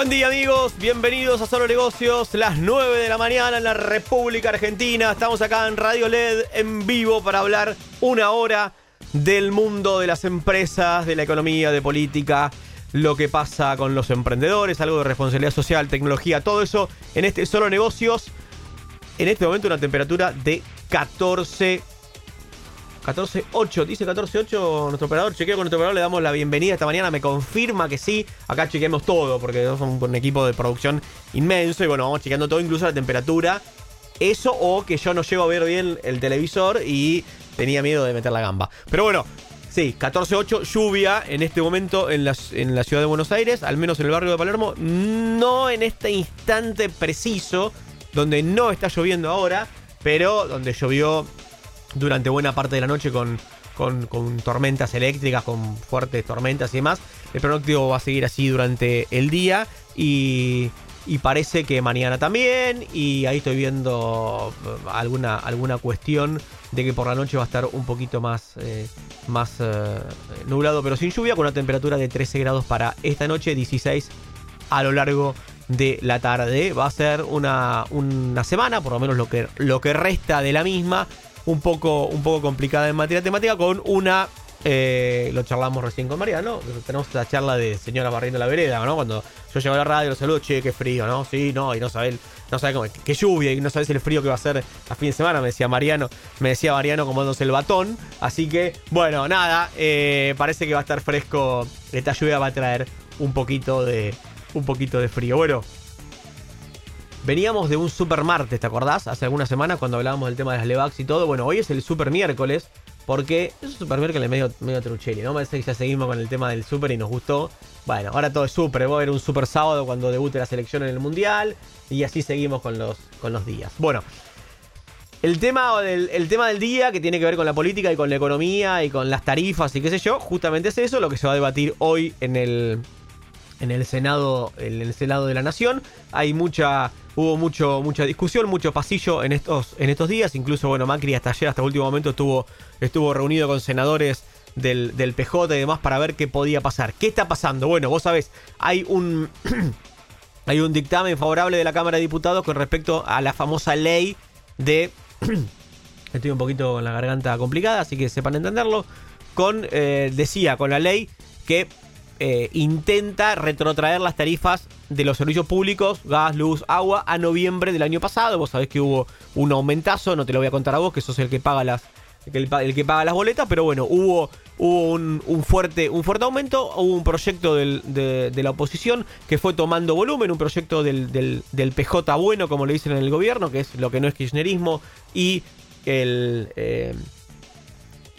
Buen día amigos, bienvenidos a Solo Negocios, las 9 de la mañana en la República Argentina. Estamos acá en Radio LED en vivo para hablar una hora del mundo de las empresas, de la economía, de política, lo que pasa con los emprendedores, algo de responsabilidad social, tecnología, todo eso en este Solo Negocios. En este momento una temperatura de 14 14.8, dice 14.8 nuestro operador. Chequeo con nuestro operador, le damos la bienvenida esta mañana. Me confirma que sí. Acá chequeamos todo porque somos un equipo de producción inmenso. Y bueno, vamos chequeando todo, incluso la temperatura. Eso o que yo no llego a ver bien el televisor y tenía miedo de meter la gamba. Pero bueno, sí, 14.8, lluvia en este momento en en la ciudad de Buenos Aires, al menos en el barrio de Palermo. No en este instante preciso, donde no está lloviendo ahora, pero donde llovió durante buena parte de la noche con, con, tormentas eléctricas, con fuertes tormentas y demás. El pronóstico va a seguir así durante el día y, y parece que mañana también. Y ahí estoy viendo uh, alguna, alguna cuestión de que por la noche va a estar un poquito más, eh, más uh, nublado, pero sin lluvia, con una temperatura de 13 grados para esta noche, 16 a lo largo de la tarde. Va a ser una, una semana, por lo menos lo que, lo que resta de la misma, un poco, un poco complicada en materia temática con una eh, lo charlamos recién con Mariano. Tenemos la charla de señora barriendo la vereda, ¿no? Cuando yo llego a la radio, lo saludo, che, qué frío, ¿no? Sí, no, y no sabes, no sabe qué lluvia, y no sabes el frío que va a ser a fin de semana, me decía Mariano, me decía Mariano comándose el batón. Así que, bueno, nada, eh, parece que va a estar fresco. Esta lluvia va a traer un poquito de. un poquito de frío. Bueno, Veníamos de un super martes, ¿te acordás? Hace algunas semanas cuando hablábamos del tema de las Levax y todo. Bueno, hoy es el super miércoles. Porque es un super miércoles medio, medio trucheli, ¿no? Me parece que ya seguimos con el tema del super y nos gustó. Bueno, ahora todo es super. Va a haber un super sábado cuando debute la selección en el mundial. Y así seguimos con los, con los días. Bueno, el tema, del, el tema del día que tiene que ver con la política y con la economía y con las tarifas y qué sé yo, justamente es eso lo que se va a debatir hoy en el, en el Senado, en el Senado de la Nación. Hay mucha, hubo mucho, mucha discusión, mucho pasillo en estos, en estos días. Incluso, bueno, Macri hasta ayer, hasta el último momento, estuvo, estuvo reunido con senadores del, del PJ y demás para ver qué podía pasar. ¿Qué está pasando? Bueno, vos sabés, hay un. hay un dictamen favorable de la Cámara de Diputados con respecto a la famosa ley de. Estoy un poquito con la garganta complicada, así que sepan entenderlo. Con, eh, decía, con la ley que eh, intenta retrotraer las tarifas de los servicios públicos, gas, luz, agua, a noviembre del año pasado. Vos sabés que hubo un aumentazo, no te lo voy a contar a vos, que sos el que paga las, el, que paga las boletas, pero bueno, hubo, hubo un, fuerte, un fuerte aumento, hubo un proyecto de, la oposición que fue tomando volumen, un proyecto del, del, PJ bueno, como le dicen en el gobierno, que es lo que no es kirchnerismo, y el... Eh,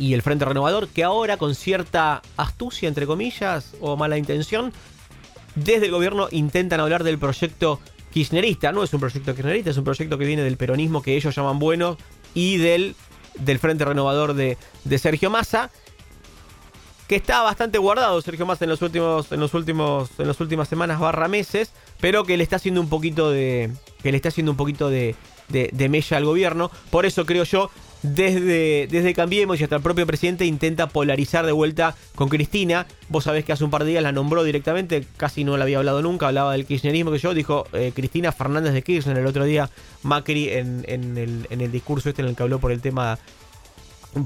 y el Frente Renovador, que ahora con cierta astucia, entre comillas, o mala intención, desde el gobierno intentan hablar del proyecto kirchnerista. No es un proyecto kirchnerista, es un proyecto que viene del peronismo que ellos llaman bueno y del, del Frente Renovador de, de Sergio Massa que está bastante guardado Sergio Massa en los últimos en los últimos en las últimas semanas barra meses, pero que le está haciendo un poquito de que le está haciendo un poquito de, de, de mella al gobierno. Por eso creo yo desde, desde Cambiemos y hasta el propio presidente intenta polarizar de vuelta con Cristina. Vos sabés que hace un par de días la nombró directamente, casi no la había hablado nunca, hablaba del kirchnerismo que yo, dijo eh, Cristina Fernández de Kirchner el otro día, Macri en, en, el, en el discurso este en el que habló por el tema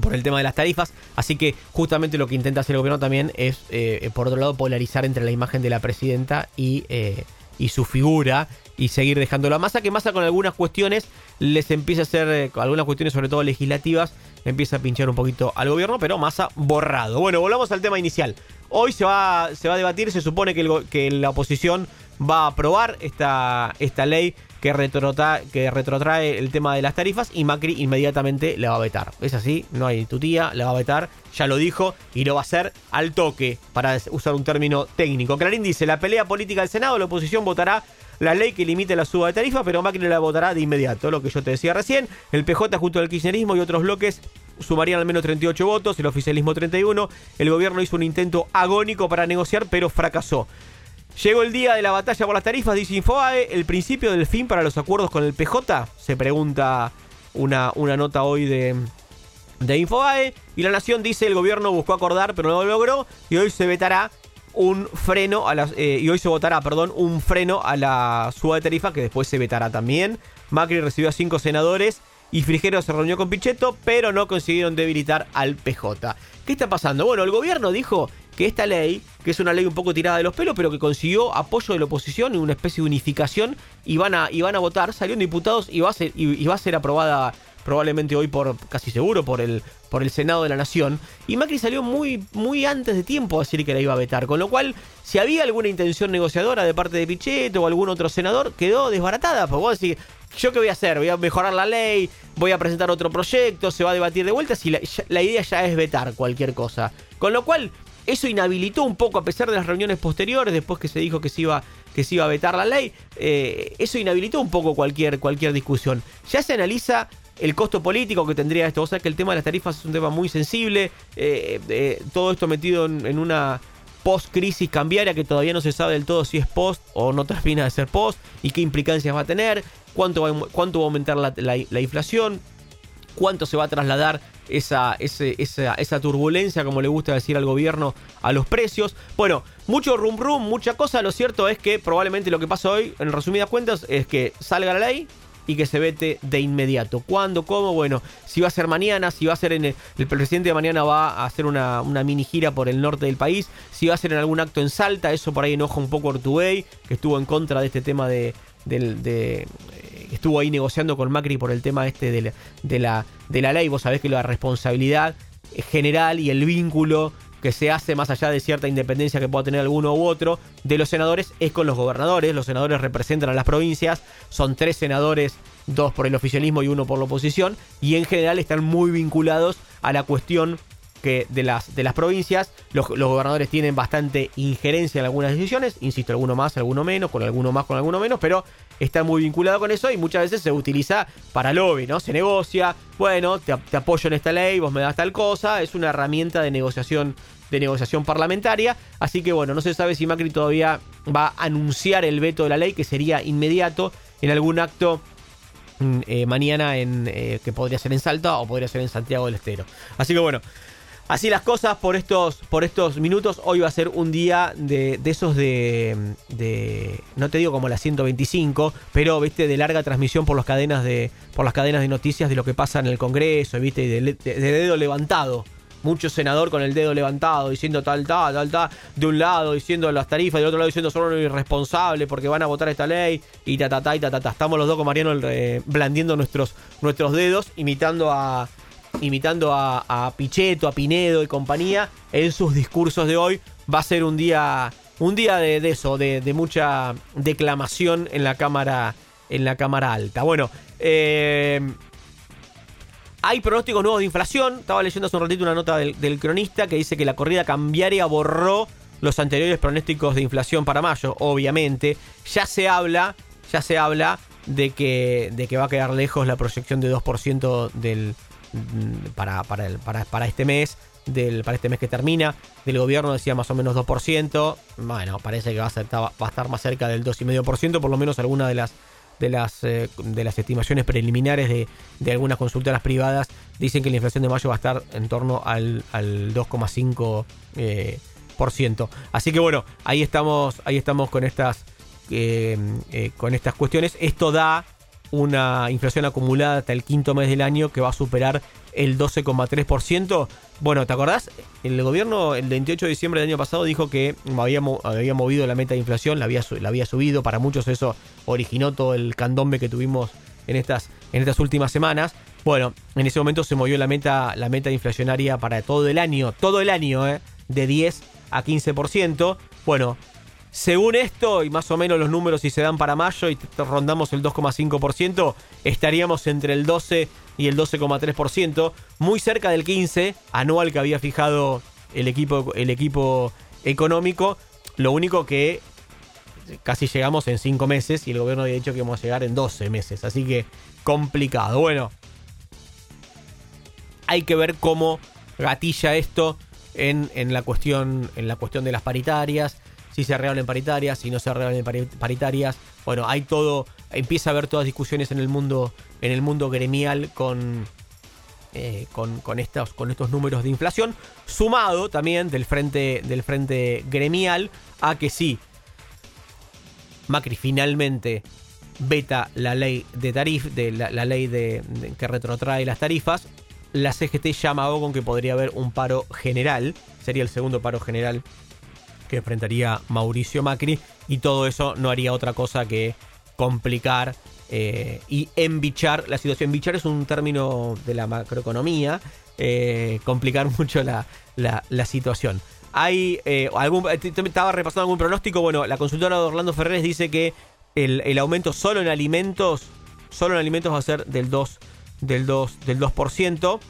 por el tema de las tarifas. Así que justamente lo que intenta hacer el gobierno también es, eh, por otro lado, polarizar entre la imagen de la presidenta y, eh, y su figura y seguir dejando la masa, que masa con algunas cuestiones les empieza a hacer, eh, algunas cuestiones sobre todo legislativas, empieza a pinchar un poquito al gobierno, pero masa borrado. Bueno, volvamos al tema inicial. Hoy se va, se va a debatir, se supone que, la oposición va a aprobar esta, esta ley que, retrotrae, que retrotrae el tema de las tarifas y Macri inmediatamente le va a vetar. Es así, no hay tu tía, le va a vetar, ya lo dijo y lo va a hacer al toque, para usar un término técnico. Clarín dice, la pelea política del Senado, la oposición votará la ley que limite la suba de tarifa, pero Macri la votará de inmediato, lo que yo te decía recién. El PJ junto al kirchnerismo y otros bloques sumarían al menos 38 votos, el oficialismo 31. El gobierno hizo un intento agónico para negociar, pero fracasó. Llegó el día de la batalla por las tarifas, dice Infobae. ¿El principio del fin para los acuerdos con el PJ? Se pregunta una, una nota hoy de, de. Y la Nación dice: el gobierno buscó acordar, pero no lo logró. Y hoy se vetará un freno a las, eh, y hoy se votará, perdón, un freno a la suba de tarifa que después se vetará también. Macri recibió a cinco senadores y Frigero se reunió con Pichetto, pero no consiguieron debilitar al PJ. ¿Qué está pasando? Bueno, el gobierno dijo que esta ley, que es una ley un poco tirada de los pelos, pero que consiguió apoyo de la oposición y una especie de unificación, y van a, y van a votar, salieron diputados y va a ser, y, va a ser aprobada probablemente hoy por, casi seguro, por el, por el Senado de la Nación. Y Macri salió muy, muy antes de tiempo a decir que la iba a vetar. Con lo cual, si había alguna intención negociadora de parte de Pichetto o algún otro senador, quedó desbaratada. Porque vos decís, ¿yo qué voy a hacer? Voy a mejorar la ley, voy a presentar otro proyecto, se va a debatir de vuelta. Si la idea ya es vetar cualquier cosa. Con lo cual, eso inhabilitó un poco, a pesar de las reuniones posteriores, después que se dijo que se iba, que se iba a vetar la ley, eh, eso inhabilitó un poco cualquier, cualquier discusión. Ya se analiza el costo político que tendría esto. O sea que el tema de las tarifas es un tema muy sensible. Eh, eh, todo esto metido en, una post-crisis cambiaria que todavía no se sabe del todo si es post o no termina de ser post y qué implicancias va a tener, cuánto va, cuánto va a aumentar la inflación, cuánto se va a trasladar esa, esa, turbulencia, como le gusta decir al gobierno, a los precios. Bueno, mucho rum rum, mucha cosa. Lo cierto es que probablemente lo que pasa hoy, en resumidas cuentas, es que salga la ley y que se vete de inmediato. ¿Cuándo? ¿Cómo? Bueno, si va a ser mañana, si va a ser en el, presidente de mañana va a hacer una, mini gira por el norte del país, si va a ser en algún acto en Salta, eso por ahí enoja un poco a Ortubey, que estuvo en contra de este tema de, de, estuvo ahí negociando con Macri por el tema este de la, de la, de la ley. Vos sabés que la responsabilidad general y el vínculo que se hace más allá de cierta independencia que pueda tener alguno u otro de los senadores es con los gobernadores. Los senadores representan a las provincias, son tres senadores, dos por el oficialismo y uno por la oposición, y en general están muy vinculados a la cuestión que de las, de las provincias los, gobernadores tienen bastante injerencia en algunas decisiones, insisto, alguno más, alguno menos, con alguno más, con alguno menos, pero está muy vinculado con eso y muchas veces se utiliza para lobby, ¿no? Se negocia, bueno, te, apoyo en esta ley, vos me das tal cosa, es una herramienta de negociación de negociación parlamentaria, así que bueno, no se sabe si Macri todavía va a anunciar el veto de la ley, que sería inmediato en algún acto mm, eh, mañana en eh, que podría ser en Salta o podría ser en Santiago del Estero. Así que bueno, Así las cosas por estos, por estos minutos. Hoy va a ser un día de, esos de, de, No te digo como la 125, pero viste, de larga transmisión por las cadenas de. por las cadenas de noticias de lo que pasa en el Congreso, viste, y de, dedo levantado. Mucho senador con el dedo levantado, diciendo tal, tal, tal, tal, de un lado diciendo las tarifas, del otro lado diciendo son irresponsables porque van a votar esta ley, y ta, ta, ta, y ta, ta, ta. Estamos los dos con Mariano eh, blandiendo nuestros, nuestros dedos, imitando a, imitando a, Pichetto, a Pinedo y compañía en sus discursos de hoy. Va a ser un día, un día de, eso, de, mucha declamación en la cámara, en la cámara alta. Bueno, eh, hay pronósticos nuevos de inflación. Estaba leyendo hace un ratito una nota del, cronista que dice que la corrida cambiaria borró los anteriores pronósticos de inflación para mayo. Obviamente, ya se habla, ya se habla de que, de que va a quedar lejos la proyección de 2% del, para, para, el, para, para este mes. Del, para este mes que termina, del gobierno decía más o menos 2%. Bueno, parece que va a, ser, va a estar más cerca del 2,5%, por lo menos alguna de las de las, eh, de las estimaciones preliminares de, de, algunas consultoras privadas dicen que la inflación de mayo va a estar en torno al, al 2,5%. Eh. Así que bueno, ahí estamos, ahí estamos con estas, eh, con estas cuestiones. Esto da una inflación acumulada hasta el quinto mes del año que va a superar el 12,3%. Bueno, ¿te acordás? El gobierno el 28 de diciembre del año pasado dijo que había, movido la meta de inflación, la había, subido. Para muchos eso originó todo el candombe que tuvimos en estas, últimas semanas. Bueno, en ese momento se movió la meta, la inflacionaria para todo el año, todo el año, ¿eh? de 10 a 15%. Bueno, Según esto, y más o menos los números si se dan para mayo y rondamos el 2,5%, estaríamos entre el 12 y el 12,3%, muy cerca del 15 anual que había fijado el equipo, el equipo económico. Lo único que casi llegamos en 5 meses y el gobierno había dicho que íbamos a llegar en 12 meses. Así que complicado. Bueno, hay que ver cómo gatilla esto en, en, la, cuestión, en la cuestión de las paritarias si se arreglan paritarias, si no se arreglan paritarias. Bueno, hay todo, empieza a haber todas discusiones en el mundo, en el mundo gremial con, eh, con, estos, con estos números de inflación, sumado también del frente, del frente gremial a que sí, Macri finalmente veta la ley de tarif, de la, ley de, que retrotrae las tarifas, la CGT llama a con que podría haber un paro general, sería el segundo paro general que enfrentaría Mauricio Macri y todo eso no haría otra cosa que complicar eh, y embichar la situación. Embichar es un término de la macroeconomía, eh, complicar mucho la, situación. Hay eh, algún, estaba repasando algún pronóstico, bueno, la consultora de Orlando Ferreres dice que el, aumento solo en alimentos, solo en alimentos va a ser del 2, del 2, del 2%.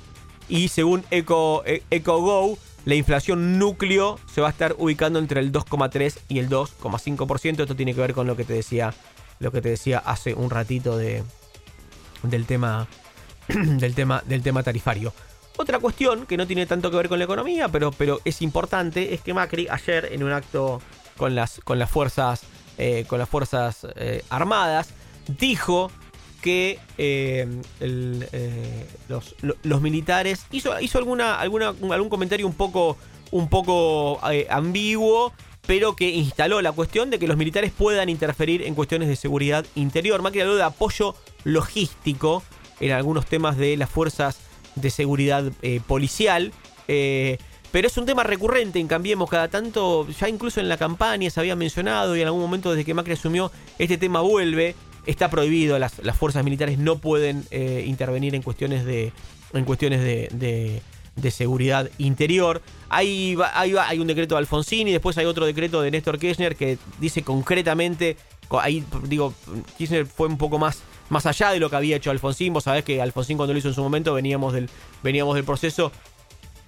Y según Eco, EcoGo, la inflación núcleo se va a estar ubicando entre el 2,3 y el 2,5%. Esto tiene que ver con lo que te decía, lo que te decía hace un ratito de, del tema del tema del tema tarifario. Otra cuestión que no tiene tanto que ver con la economía, pero, pero es importante, es que Macri ayer en un acto con las, con las fuerzas, eh, con las fuerzas eh, armadas dijo que eh, eh, los, militares hizo, hizo alguna, algún comentario un poco, un poco eh, ambiguo, pero que instaló la cuestión de que los militares puedan interferir en cuestiones de seguridad interior. Macri habló de apoyo logístico en algunos temas de las fuerzas de seguridad policial. pero es un tema recurrente en Cambiemos cada tanto, ya incluso en la campaña se había mencionado y en algún momento desde que Macri asumió este tema vuelve está prohibido, las, fuerzas militares no pueden eh, intervenir en cuestiones de, en cuestiones de, de, seguridad interior. Hay, hay, hay, un decreto de Alfonsín y después hay otro decreto de Néstor Kirchner que dice concretamente, ahí digo, Kirchner fue un poco más, más allá de lo que había hecho Alfonsín. Vos sabés que Alfonsín cuando lo hizo en su momento veníamos del, veníamos del proceso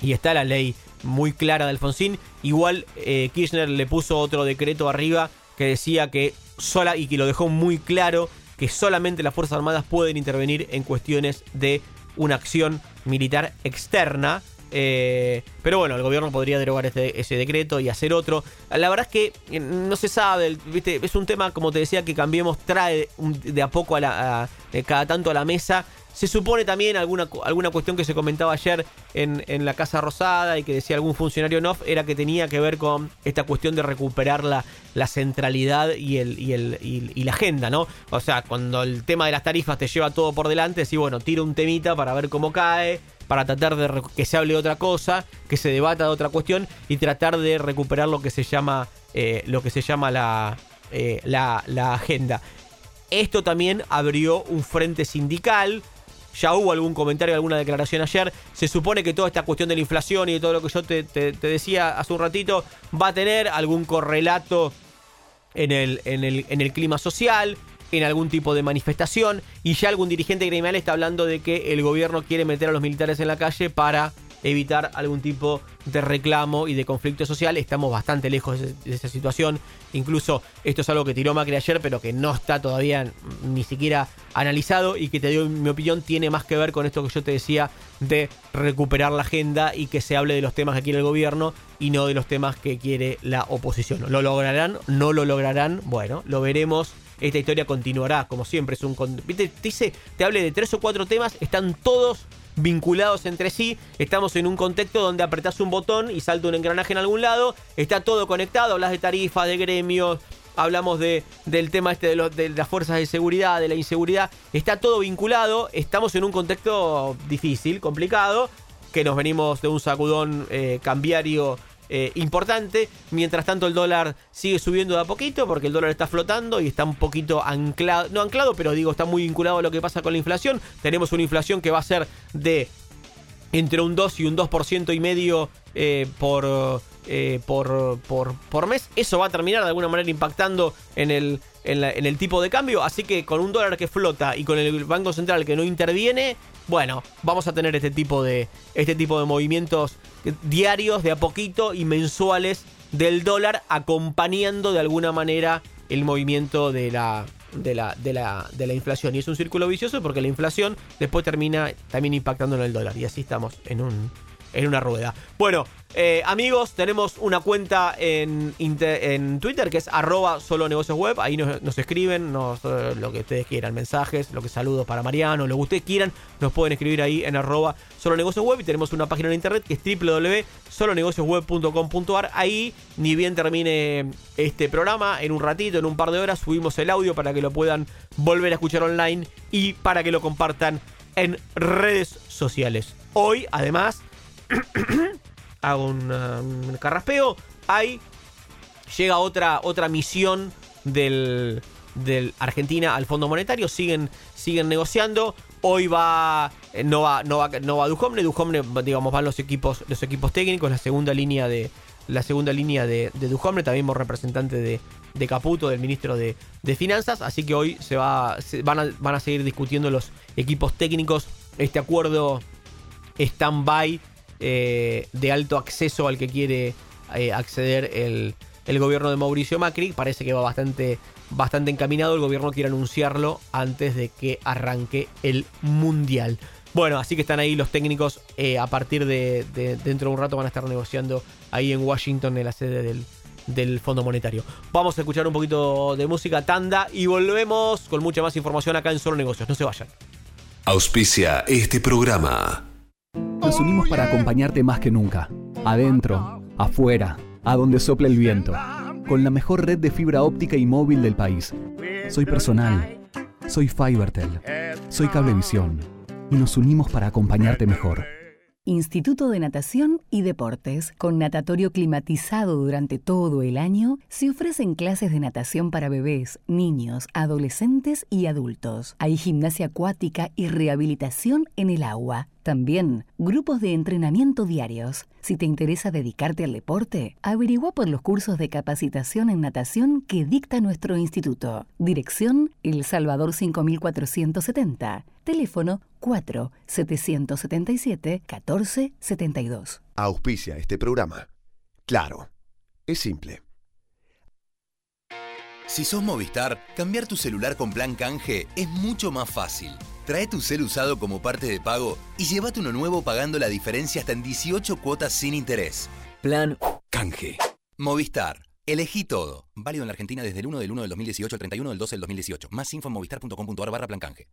y está la ley muy clara de Alfonsín. Igual eh, Kirchner le puso otro decreto arriba que decía que sola y que lo dejó muy claro que solamente las Fuerzas Armadas pueden intervenir en cuestiones de una acción militar externa. Eh, pero bueno, el gobierno podría derogar este, ese decreto y hacer otro. La verdad es que eh, no se sabe, ¿viste? es un tema, como te decía, que Cambiemos trae de a poco la, cada tanto a la mesa se supone también alguna, alguna cuestión que se comentaba ayer en, la Casa Rosada y que decía algún funcionario NOF era que tenía que ver con esta cuestión de recuperar la, la centralidad y, el, y, el, y, la agenda, ¿no? O sea, cuando el tema de las tarifas te lleva todo por delante, sí, bueno, tira un temita para ver cómo cae, para tratar de que se hable de otra cosa, que se debata de otra cuestión y tratar de recuperar lo que se llama, eh, lo que se llama la, eh, la, la agenda. Esto también abrió un frente sindical ya hubo algún comentario, alguna declaración ayer. Se supone que toda esta cuestión de la inflación y de todo lo que yo te, decía hace un ratito va a tener algún correlato en el, en el, en el clima social, en algún tipo de manifestación. Y ya algún dirigente gremial está hablando de que el gobierno quiere meter a los militares en la calle para evitar algún tipo de reclamo y de conflicto social. Estamos bastante lejos de, esa situación. Incluso esto es algo que tiró Macri ayer, pero que no está todavía ni siquiera analizado y que te dio mi opinión tiene más que ver con esto que yo te decía de recuperar la agenda y que se hable de los temas que quiere el gobierno y no de los temas que quiere la oposición. ¿Lo lograrán? ¿No lo lograrán? Bueno, lo veremos. Esta historia continuará, como siempre. Es un. Te dice, te hable de tres o cuatro temas, están todos vinculados entre sí. Estamos en un contexto donde apretás un botón y salta un engranaje en algún lado. Está todo conectado. Hablas de tarifas, de gremios. Hablamos de, del tema este de, de las fuerzas de seguridad, de la inseguridad. Está todo vinculado. Estamos en un contexto difícil, complicado. Que nos venimos de un sacudón eh, cambiario eh, importante. Mientras tanto, el dólar sigue subiendo de a poquito porque el dólar está flotando y está un poquito anclado, no anclado, pero digo, está muy vinculado a lo que pasa con la inflación. Tenemos una inflación que va a ser de entre un 2 y un 2% y medio eh, por, eh, por, por, por, mes. Eso va a terminar de alguna manera impactando en el, en, el tipo de cambio. Así que con un dólar que flota y con el Banco Central que no interviene, bueno, vamos a tener este tipo de, este tipo de movimientos diarios de a poquito y mensuales del dólar acompañando de alguna manera el movimiento de la, de la, de la, de la inflación. Y es un círculo vicioso porque la inflación después termina también impactando en el dólar. Y así estamos en un, en una rueda. Bueno, eh, amigos, tenemos una cuenta en, en Twitter que es arroba solo negocios web. Ahí nos, escriben eh, lo que ustedes quieran, mensajes, lo que saludos para Mariano, lo que ustedes quieran, nos pueden escribir ahí en arroba solo negocios web. Y tenemos una página en internet que es www.solonegociosweb.com.ar. Ahí, ni bien termine este programa, en un ratito, en un par de horas, subimos el audio para que lo puedan volver a escuchar online y para que lo compartan en redes sociales. Hoy, además, hago un, carraspeo. Ahí llega otra, otra misión del, del Argentina al Fondo Monetario. Siguen, siguen negociando. Hoy va eh, no va no va no va digamos van los equipos los equipos técnicos, la segunda línea de la segunda línea de, de Dujomne, también representante de, de Caputo, del ministro de, de, Finanzas, así que hoy se va van, van a seguir discutiendo los equipos técnicos este acuerdo stand-by eh, de alto acceso al que quiere eh, acceder el, gobierno de Mauricio Macri. Parece que va bastante, bastante encaminado. El gobierno quiere anunciarlo antes de que arranque el Mundial. Bueno, así que están ahí los técnicos. Eh, a partir de, dentro de un rato van a estar negociando ahí en Washington, en la sede del, del Fondo Monetario. Vamos a escuchar un poquito de música tanda y volvemos con mucha más información acá en Solo Negocios. No se vayan. Auspicia este programa. Nos unimos para acompañarte más que nunca. Adentro, afuera, a donde sople el viento. Con la mejor red de fibra óptica y móvil del país. Soy personal. Soy Fibertel. Soy Cablevisión. Y nos unimos para acompañarte mejor. Instituto de Natación y Deportes, con natatorio climatizado durante todo el año, se ofrecen clases de natación para bebés, niños, adolescentes y adultos. Hay gimnasia acuática y rehabilitación en el agua. También grupos de entrenamiento diarios. Si te interesa dedicarte al deporte, averigua por los cursos de capacitación en natación que dicta nuestro instituto. Dirección El Salvador 5470. Teléfono 4 777 1472. Auspicia este programa. Claro, es simple. Si sos Movistar, cambiar tu celular con plan canje es mucho más fácil. Trae tu cel usado como parte de pago y llévate uno nuevo pagando la diferencia hasta en 18 cuotas sin interés. Plan canje. Movistar. Elegí todo. Válido en la Argentina desde el 1 del 1 del 2018 al 31 del 12 del 2018. Más info en movistar.com.ar barra plan canje.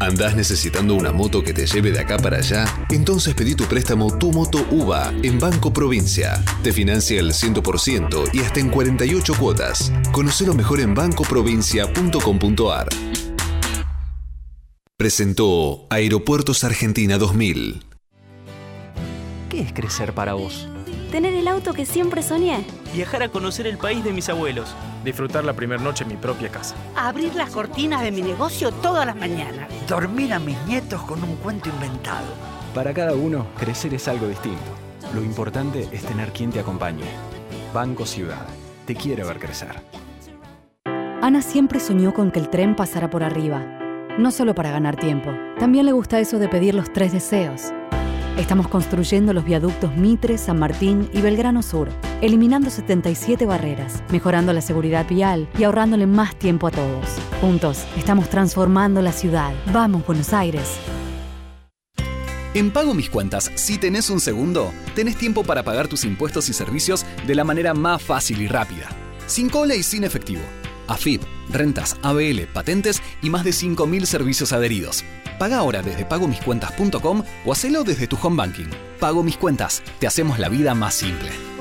¿Andás necesitando una moto que te lleve de acá para allá? Entonces pedí tu préstamo Tu Moto UVA en Banco Provincia. Te financia el 100% y hasta en 48 cuotas. Conocelo mejor en bancoprovincia.com.ar. Presentó Aeropuertos Argentina 2000. ¿Qué es crecer para vos? Tener el auto que siempre soñé. Viajar a conocer el país de mis abuelos. Disfrutar la primera noche en mi propia casa. Abrir las cortinas de mi negocio todas las mañanas. Dormir a mis nietos con un cuento inventado. Para cada uno, crecer es algo distinto. Lo importante es tener quien te acompañe. Banco Ciudad. Te quiere ver crecer. Ana siempre soñó con que el tren pasara por arriba no solo para ganar tiempo, también le gusta eso de pedir los tres deseos. Estamos construyendo los viaductos Mitre, San Martín y Belgrano Sur, eliminando 77 barreras, mejorando la seguridad vial y ahorrándole más tiempo a todos. Juntos, estamos transformando la ciudad. Vamos, Buenos Aires. En Pago Mis Cuentas, si tenés un segundo, tenés tiempo para pagar tus impuestos y servicios de la manera más fácil y rápida. Sin cola y sin efectivo AFIP, rentas, ABL, patentes y más de 5.000 servicios adheridos. Paga ahora desde pagomiscuentas.com o hacelo desde tu home banking. Pago Mis Cuentas, te hacemos la vida más simple.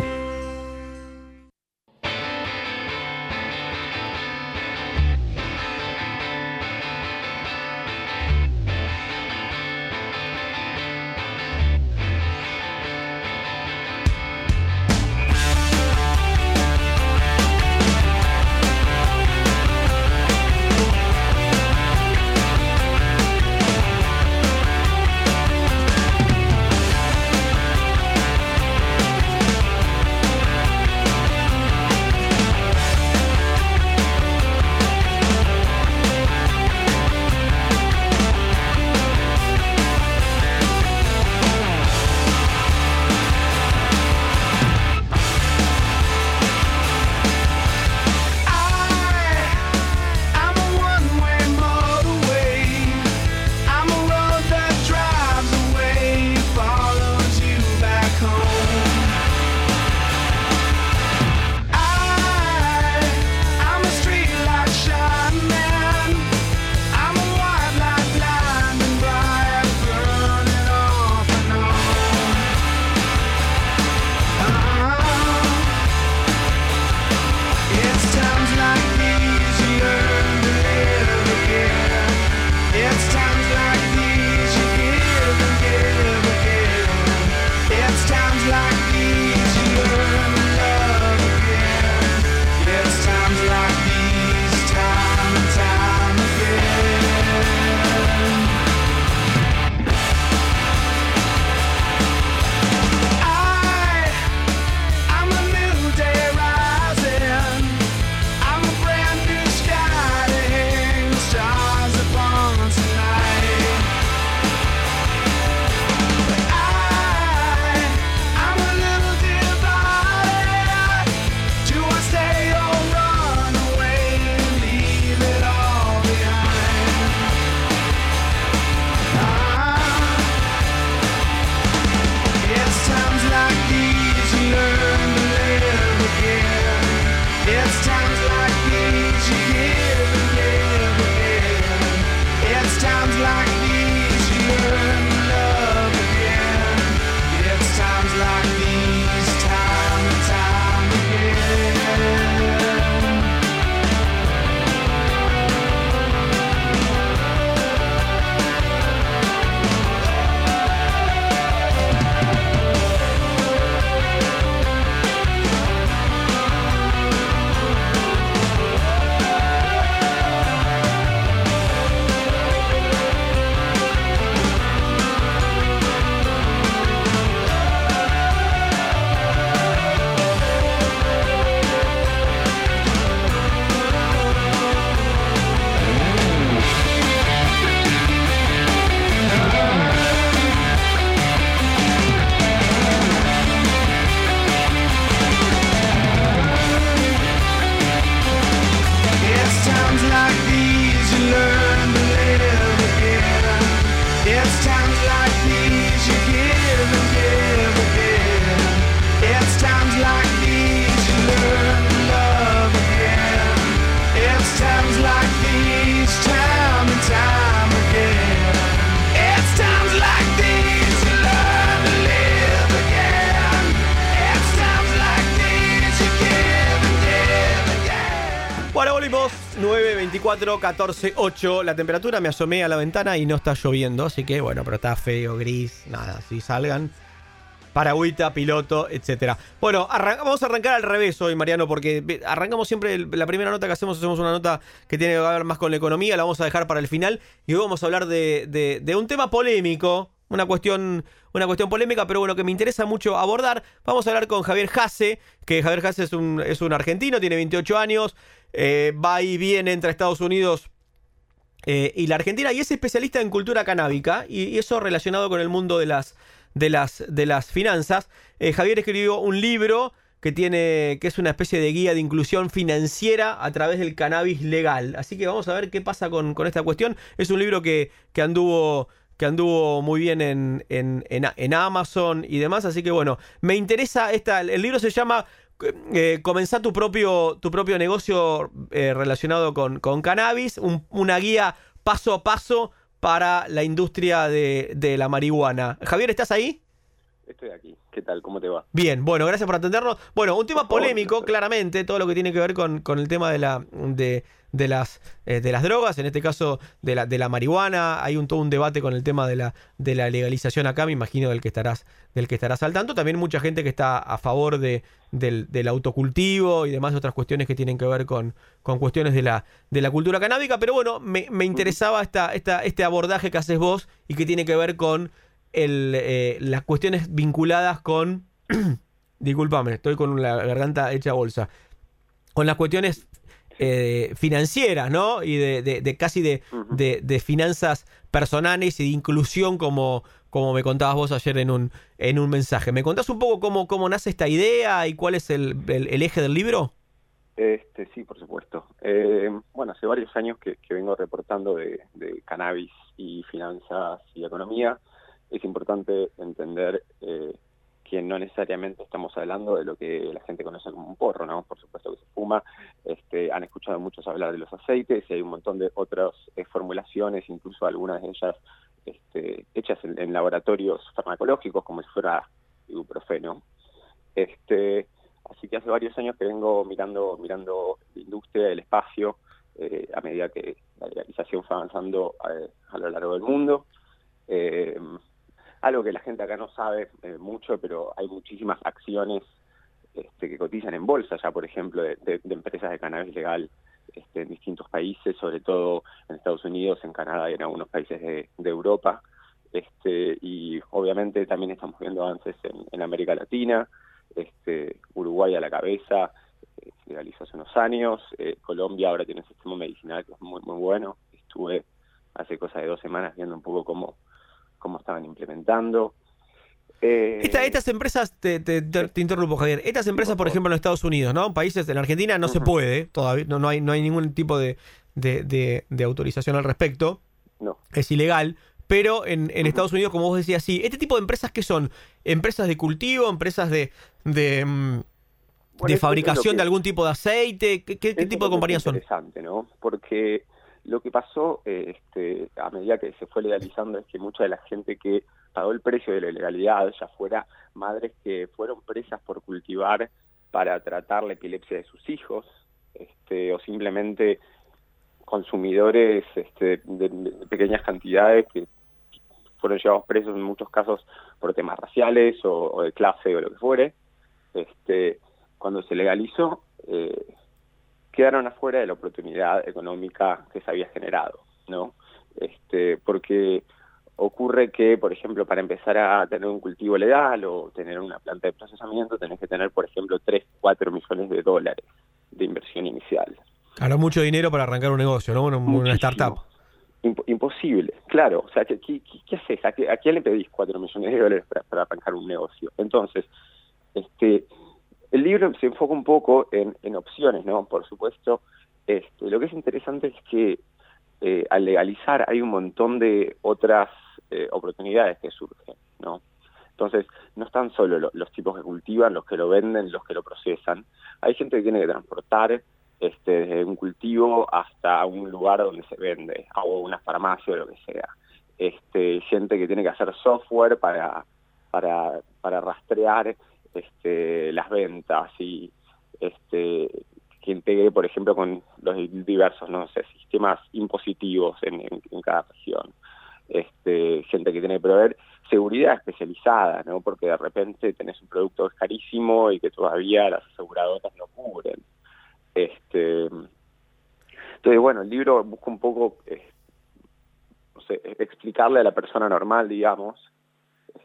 24, 14, 8 la temperatura. Me asomé a la ventana y no está lloviendo, así que bueno, pero está feo, gris, nada, si salgan. Paragüita, piloto, etcétera. Bueno, vamos a arrancar al revés hoy, Mariano, porque arrancamos siempre la primera nota que hacemos, hacemos una nota que tiene que ver más con la economía, la vamos a dejar para el final y hoy vamos a hablar de, de un tema polémico, una cuestión, una cuestión polémica, pero bueno, que me interesa mucho abordar. Vamos a hablar con Javier Jase, que Javier Jase es un, es un argentino, tiene 28 años, eh, va y viene entre Estados Unidos eh, y la Argentina y es especialista en cultura canábica y, eso relacionado con el mundo de las, de las, de las finanzas. Eh, Javier escribió un libro que tiene que es una especie de guía de inclusión financiera a través del cannabis legal. Así que vamos a ver qué pasa con, con esta cuestión. Es un libro que, que anduvo que anduvo muy bien en, en, en, Amazon y demás. Así que bueno, me interesa esta. El libro se llama eh, comenzar tu propio, tu propio negocio eh, relacionado con, con cannabis, una guía paso a paso para la industria de, de, la marihuana. Javier, ¿estás ahí? Estoy aquí. ¿Qué tal? ¿Cómo te va? Bien, bueno, gracias por atendernos. Bueno, un tema polémico, claramente, todo lo que tiene que ver con, con el tema de la de, de las, eh, de las drogas, en este caso de la, de la marihuana. Hay un, todo un debate con el tema de la, de la legalización acá, me imagino del que estarás, del que estarás al tanto. También mucha gente que está a favor de, del, del autocultivo y demás otras cuestiones que tienen que ver con, con cuestiones de la, de la cultura canábica. Pero bueno, me, me interesaba esta, esta, este abordaje que haces vos y que tiene que ver con el, eh, las cuestiones vinculadas con... discúlpame, estoy con la garganta hecha bolsa. Con las cuestiones eh, financieras, ¿no? Y de, de, casi de, de, finanzas personales y de inclusión, como, como me contabas vos ayer en un, en un mensaje. ¿Me contás un poco cómo, cómo nace esta idea y cuál es el, el, eje del libro? Este, sí, por supuesto. Eh, bueno, hace varios años que, que vengo reportando de, de, cannabis y finanzas y economía. Es importante entender eh, que no necesariamente estamos hablando de lo que la gente conoce como un porro, ¿no? Por supuesto que se fuma, este, han escuchado muchos hablar de los aceites y hay un montón de otras eh, formulaciones, incluso algunas de ellas este, hechas en, laboratorios farmacológicos, como si fuera ibuprofeno. Este, así que hace varios años que vengo mirando, mirando la industria, el espacio, eh, a medida que la legalización fue avanzando eh, a lo largo del mundo. Algo que la gente acá no sabe eh, mucho, pero hay muchísimas acciones este, que cotizan en bolsa ya, por ejemplo, de, empresas de cannabis legal este, en distintos países, sobre todo en Estados Unidos, en Canadá y en algunos países de, Europa. Este, y obviamente también estamos viendo avances en, América Latina, Uruguay a la cabeza, eh, se legalizó hace unos años, eh, Colombia ahora tiene un sistema medicinal que es muy, muy bueno. Estuve hace cosa de dos semanas viendo un poco cómo cómo estaban implementando. Eh, estas empresas, te, te, interrumpo Javier, estas empresas por ejemplo en Estados Unidos, ¿no? Países, en Argentina no se puede, todavía no, no, hay, no hay ningún tipo de, de, autorización al respecto, no. es ilegal, pero en, en Estados Unidos, como vos decías, sí, este tipo de empresas que son empresas de cultivo, empresas de... de mm, fabricación de algún tipo de aceite, ¿qué, qué tipo de compañías son? Interesante, ¿no? Porque lo que pasó eh, este, a medida que se fue legalizando es que mucha de la gente que pagó el precio de la ilegalidad, ya fuera madres que fueron presas por cultivar para tratar la epilepsia de sus hijos, este, o simplemente consumidores este, de, pequeñas cantidades que fueron llevados presos en muchos casos por temas raciales o, de clase o lo que fuere. Este, cuando se legalizó, eh, quedaron afuera de la oportunidad económica que se había generado, ¿no? Este, porque ocurre que, por ejemplo, para empezar a tener un cultivo legal o tener una planta de procesamiento, tenés que tener, por ejemplo, 3, 4 millones de dólares de inversión inicial. Claro, mucho dinero para arrancar un negocio, ¿no? Una, startup. imposible, claro. O sea, ¿qué, qué, haces? ¿A, quién le pedís 4 millones de dólares para, para arrancar un negocio? Entonces, este el libro se enfoca un poco en, opciones, ¿no? Por supuesto, este, lo que es interesante es que eh, al legalizar hay un montón de otras eh, oportunidades que surgen, ¿no? Entonces, no están solo los tipos que cultivan, los que lo venden, los que lo procesan. Hay gente que tiene que transportar este, desde un cultivo hasta un lugar donde se vende, o una farmacia o lo que sea. Este, gente que tiene que hacer software para, para, para rastrear este, las ventas y este, que integre, por ejemplo, con los diversos, no sé, sistemas impositivos en, cada región. Este, gente que tiene que proveer seguridad especializada, ¿no? Porque de repente tenés un producto carísimo y que todavía las aseguradoras no cubren. Este, entonces, bueno, el libro busca un poco eh, explicarle a la persona normal, digamos,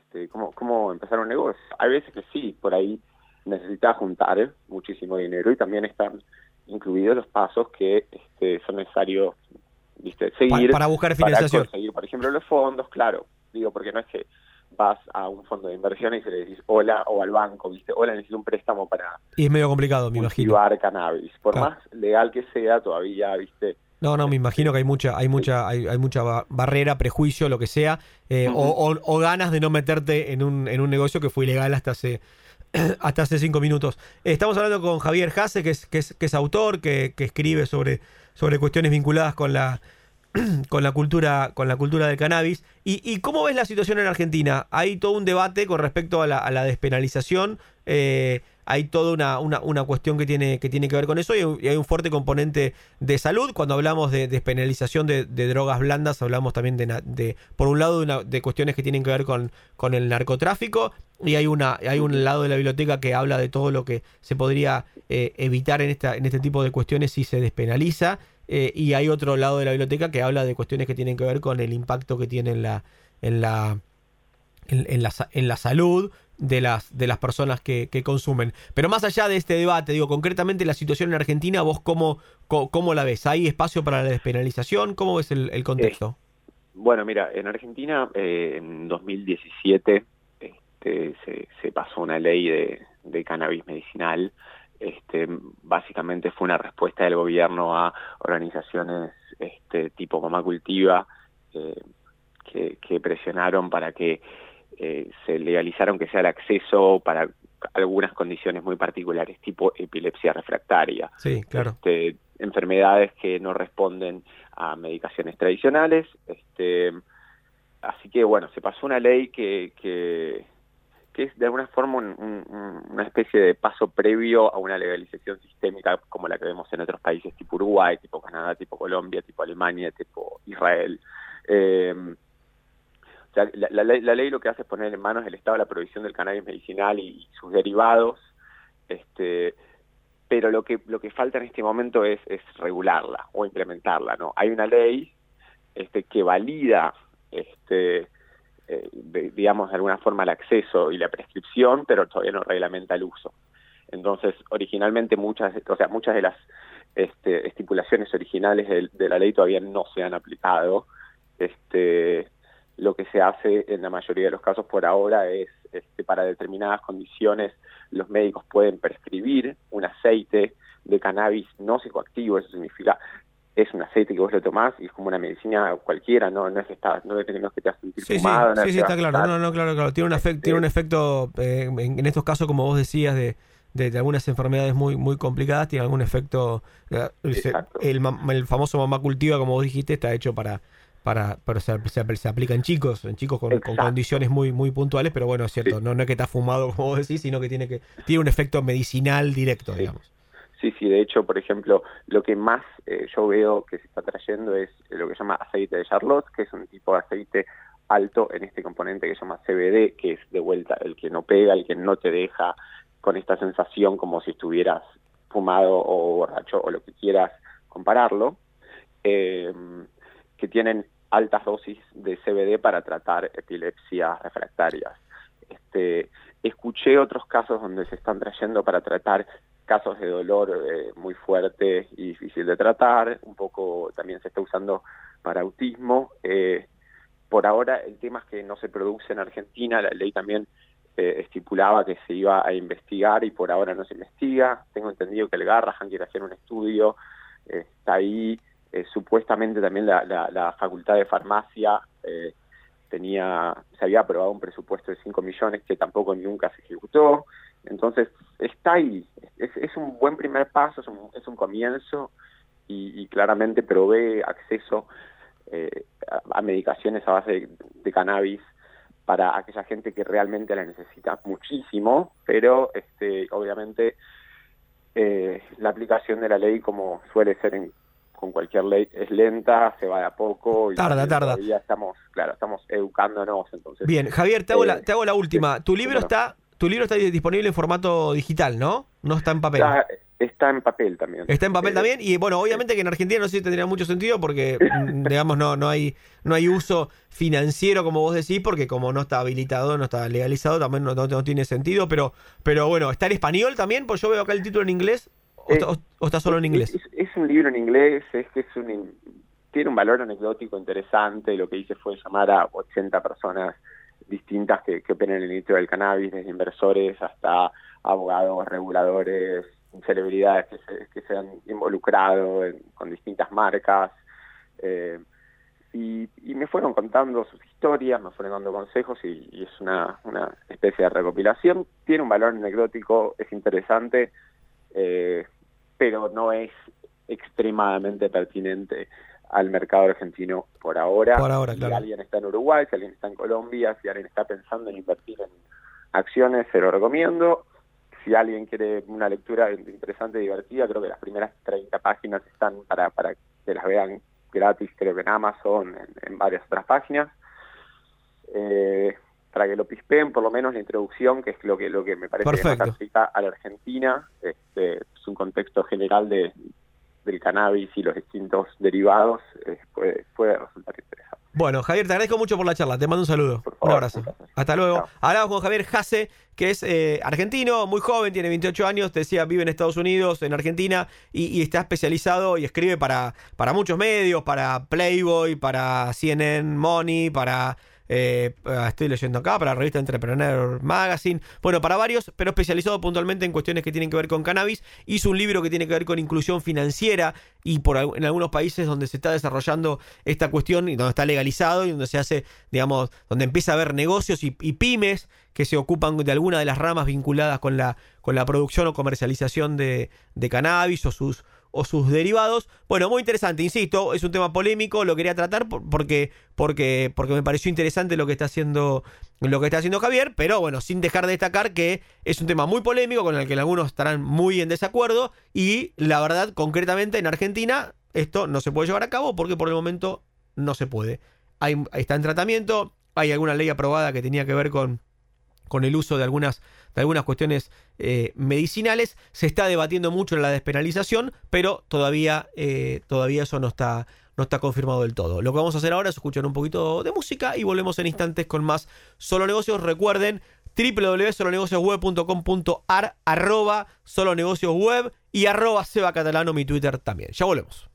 este, cómo, cómo empezar un negocio. Hay veces que sí, por ahí necesitas juntar muchísimo dinero y también están incluidos los pasos que este, son necesarios ¿viste? seguir para, buscar financiación. Para conseguir, por ejemplo, los fondos, claro. Digo, porque no es que vas a un fondo de inversión y se le decís hola o al banco, ¿viste? Hola, necesito un préstamo para... Y es medio complicado, me imagino. cannabis. Por más legal que sea, todavía, ¿viste? No, no, me imagino que hay mucha, hay mucha, hay, hay mucha barrera, prejuicio, lo que sea, eh, o, o, ganas de no meterte en un, en un negocio que fue ilegal hasta hace hasta hace cinco minutos. Estamos hablando con Javier Jase, que es, que es, que es autor, que, que, escribe sobre, sobre cuestiones vinculadas con la, con la cultura, con la cultura del cannabis. ¿Y, ¿Y, cómo ves la situación en Argentina? Hay todo un debate con respecto a la, a la despenalización. Eh, hay toda una, una, una, cuestión que tiene, que tiene que ver con eso y hay, un fuerte componente de salud. Cuando hablamos de despenalización de, drogas blandas, hablamos también de, por un lado, de, cuestiones que tienen que ver con, con el narcotráfico y hay, una, hay un lado de la biblioteca que habla de todo lo que se podría eh, evitar en, esta, en este tipo de cuestiones si se despenaliza. Eh, y hay otro lado de la biblioteca que habla de cuestiones que tienen que ver con el impacto que tiene en la, en la, en, la, en la salud de las, de las personas que, que, consumen. Pero más allá de este debate, digo, concretamente la situación en Argentina, ¿vos cómo, cómo, la ves? ¿Hay espacio para la despenalización? ¿Cómo ves el, el contexto? Eh, bueno, mira, en Argentina eh, en 2017 este, se, se pasó una ley de, de cannabis medicinal este, básicamente fue una respuesta del gobierno a organizaciones este, tipo Mamá Cultiva eh, que, presionaron para que eh, se legalizara aunque sea el acceso para algunas condiciones muy particulares, tipo epilepsia refractaria. Sí, claro. Este, enfermedades que no responden a medicaciones tradicionales. Este, así que bueno, se pasó una ley que, que que es de alguna forma una especie de paso previo a una legalización sistémica como la que vemos en otros países tipo Uruguay, tipo Canadá, tipo Colombia, tipo Alemania, tipo Israel. Eh, la, ley lo que hace es poner en manos del Estado la provisión del cannabis medicinal y, sus derivados, este, pero lo que lo que falta en este momento es, regularla o implementarla. no Hay una ley este, que valida este, eh, digamos, de alguna forma el acceso y la prescripción, pero todavía no reglamenta el uso. Entonces, originalmente muchas, o sea, muchas de las estipulaciones originales de, la ley todavía no se han aplicado. Lo que se hace en la mayoría de los casos por ahora es, este, para determinadas condiciones, los médicos pueden prescribir un aceite de cannabis no psicoactivo, eso significa es un aceite que vos lo tomás y es como una medicina cualquiera, no, no es que está, no, que te sentir sí, fumado. Sí, sí, está claro, no, no, claro, claro, tiene un, efecto, tiene un este efecto, eh, en, estos casos, como vos decías, de, de, algunas enfermedades muy, muy complicadas, tiene algún efecto, eh, el, el, famoso mamá cultiva, como vos dijiste, está hecho para para, pero se, se, aplica en chicos, en chicos con, condiciones muy muy puntuales, pero bueno, es cierto, no, no es que está fumado como vos decís, sino que tiene que tiene un efecto medicinal directo, digamos. Sí, sí, de hecho, por ejemplo, lo que más eh, yo veo que se está trayendo es lo que se llama aceite de Charlotte, que es un tipo de aceite alto en este componente que se llama CBD, que es de vuelta el que no pega, el que no te deja con esta sensación como si estuvieras fumado o borracho o lo que quieras compararlo, eh, que tienen altas dosis de CBD para tratar epilepsias refractarias. Este, escuché otros casos donde se están trayendo para tratar casos de dolor eh, muy fuerte y difícil de tratar, un poco también se está usando para autismo. Eh, por ahora el tema es que no se produce en Argentina, la ley también eh, estipulaba que se iba a investigar y por ahora no se investiga. Tengo entendido que el Garrahan quiere hacer un estudio, está ahí, supuestamente también la, la, Facultad de Farmacia tenía, se había aprobado un presupuesto de 5 millones que tampoco nunca se ejecutó. Entonces, está ahí, es, un buen primer paso, es un, es comienzo y, claramente provee acceso eh, a, medicaciones a base de, cannabis para aquella gente que realmente la necesita muchísimo, pero este, obviamente eh, la aplicación de la ley, como suele ser en, con cualquier ley, es lenta, se va de a poco. Y tarda, tarda. Estamos, claro, estamos educándonos. Entonces, Bien, Javier, te hago, la, eh, te hago la última. Tu libro está tu libro está disponible en formato digital, ¿no? No está en papel. Está, está en papel también. Está en papel Eh, también y bueno, obviamente que en Argentina no sé si tendría mucho sentido porque mm, digamos no no hay no hay uso financiero como vos decís porque como no está habilitado, no está legalizado, también no, no- no tiene sentido, pero pero bueno, está en español también, pues yo veo acá el título en inglés o, está- o- está solo en inglés. Es, es un libro en inglés, es que es un, tiene un valor anecdótico interesante. Lo que hice fue llamar a 80 personas distintas que, que operan en el industria del cannabis, desde inversores hasta abogados, reguladores, celebridades que se, que se han involucrado en- con distintas marcas. eh, y, y me fueron contando sus historias, me fueron dando consejos y, y es una, una especie de recopilación. Tiene un valor anecdótico, es interesante, eh, pero no es extremadamente pertinente al mercado argentino por ahora. Por ahora, si claro. alguien está en Uruguay, si alguien está en Colombia, si alguien está pensando en invertir en acciones, se lo recomiendo. Si alguien quiere una lectura interesante y divertida, creo que las primeras 30 páginas están para, para que las vean gratis, creo que en Amazon, en, en varias otras páginas. Eh, para que lo pispeen, por lo menos la introducción, que es lo que lo que me parece que Perfecto. más aplica a la Argentina, este, es un contexto general de, del cannabis y los distintos derivados, eh, puede, puede resultar interesante. Bueno, Javier, te agradezco mucho por la charla. Te mando un saludo. Un abrazo. Hasta luego. Hablamos con Javier Jase, que es eh, argentino, muy joven, tiene 28 años, te decía, vive en Estados Unidos, en Argentina, y, y está especializado y escribe para, para muchos medios, para Playboy, para CNN Money, para... eh, estoy leyendo acá, para la revista Entrepreneur Magazine, bueno, para varios, pero especializado puntualmente en cuestiones que tienen que ver con cannabis. Hizo un libro que tiene que ver con inclusión financiera y por en algunos países donde se está desarrollando esta cuestión y donde está legalizado y donde se hace, digamos, donde empieza a haber negocios y, y pymes que se ocupan de alguna de las ramas vinculadas con la, con la producción o comercialización de, de cannabis o sus, o sus derivados. Bueno, muy interesante, insisto, es un tema polémico, lo quería tratar por- porque, porque, porque me pareció interesante lo que está haciendo lo que está haciendo Javier, pero bueno, sin dejar de destacar que es un tema muy polémico con el que algunos estarán muy en desacuerdo y la verdad, concretamente en Argentina, esto no se puede llevar a cabo porque por el momento no se puede. Está en tratamiento, hay alguna ley aprobada que tenía que ver con, con el uso de algunas, de algunas cuestiones eh, medicinales. Se está debatiendo mucho en la despenalización, pero todavía, eh, todavía eso no está, no está confirmado del todo. Lo que vamos a hacer ahora es escuchar un poquito de música y volvemos en instantes con más Solo Negocios. Recuerden www.solonegociosweb.com.ar arroba solonegociosweb y arroba Seba Catalano mi Twitter también. Ya volvemos.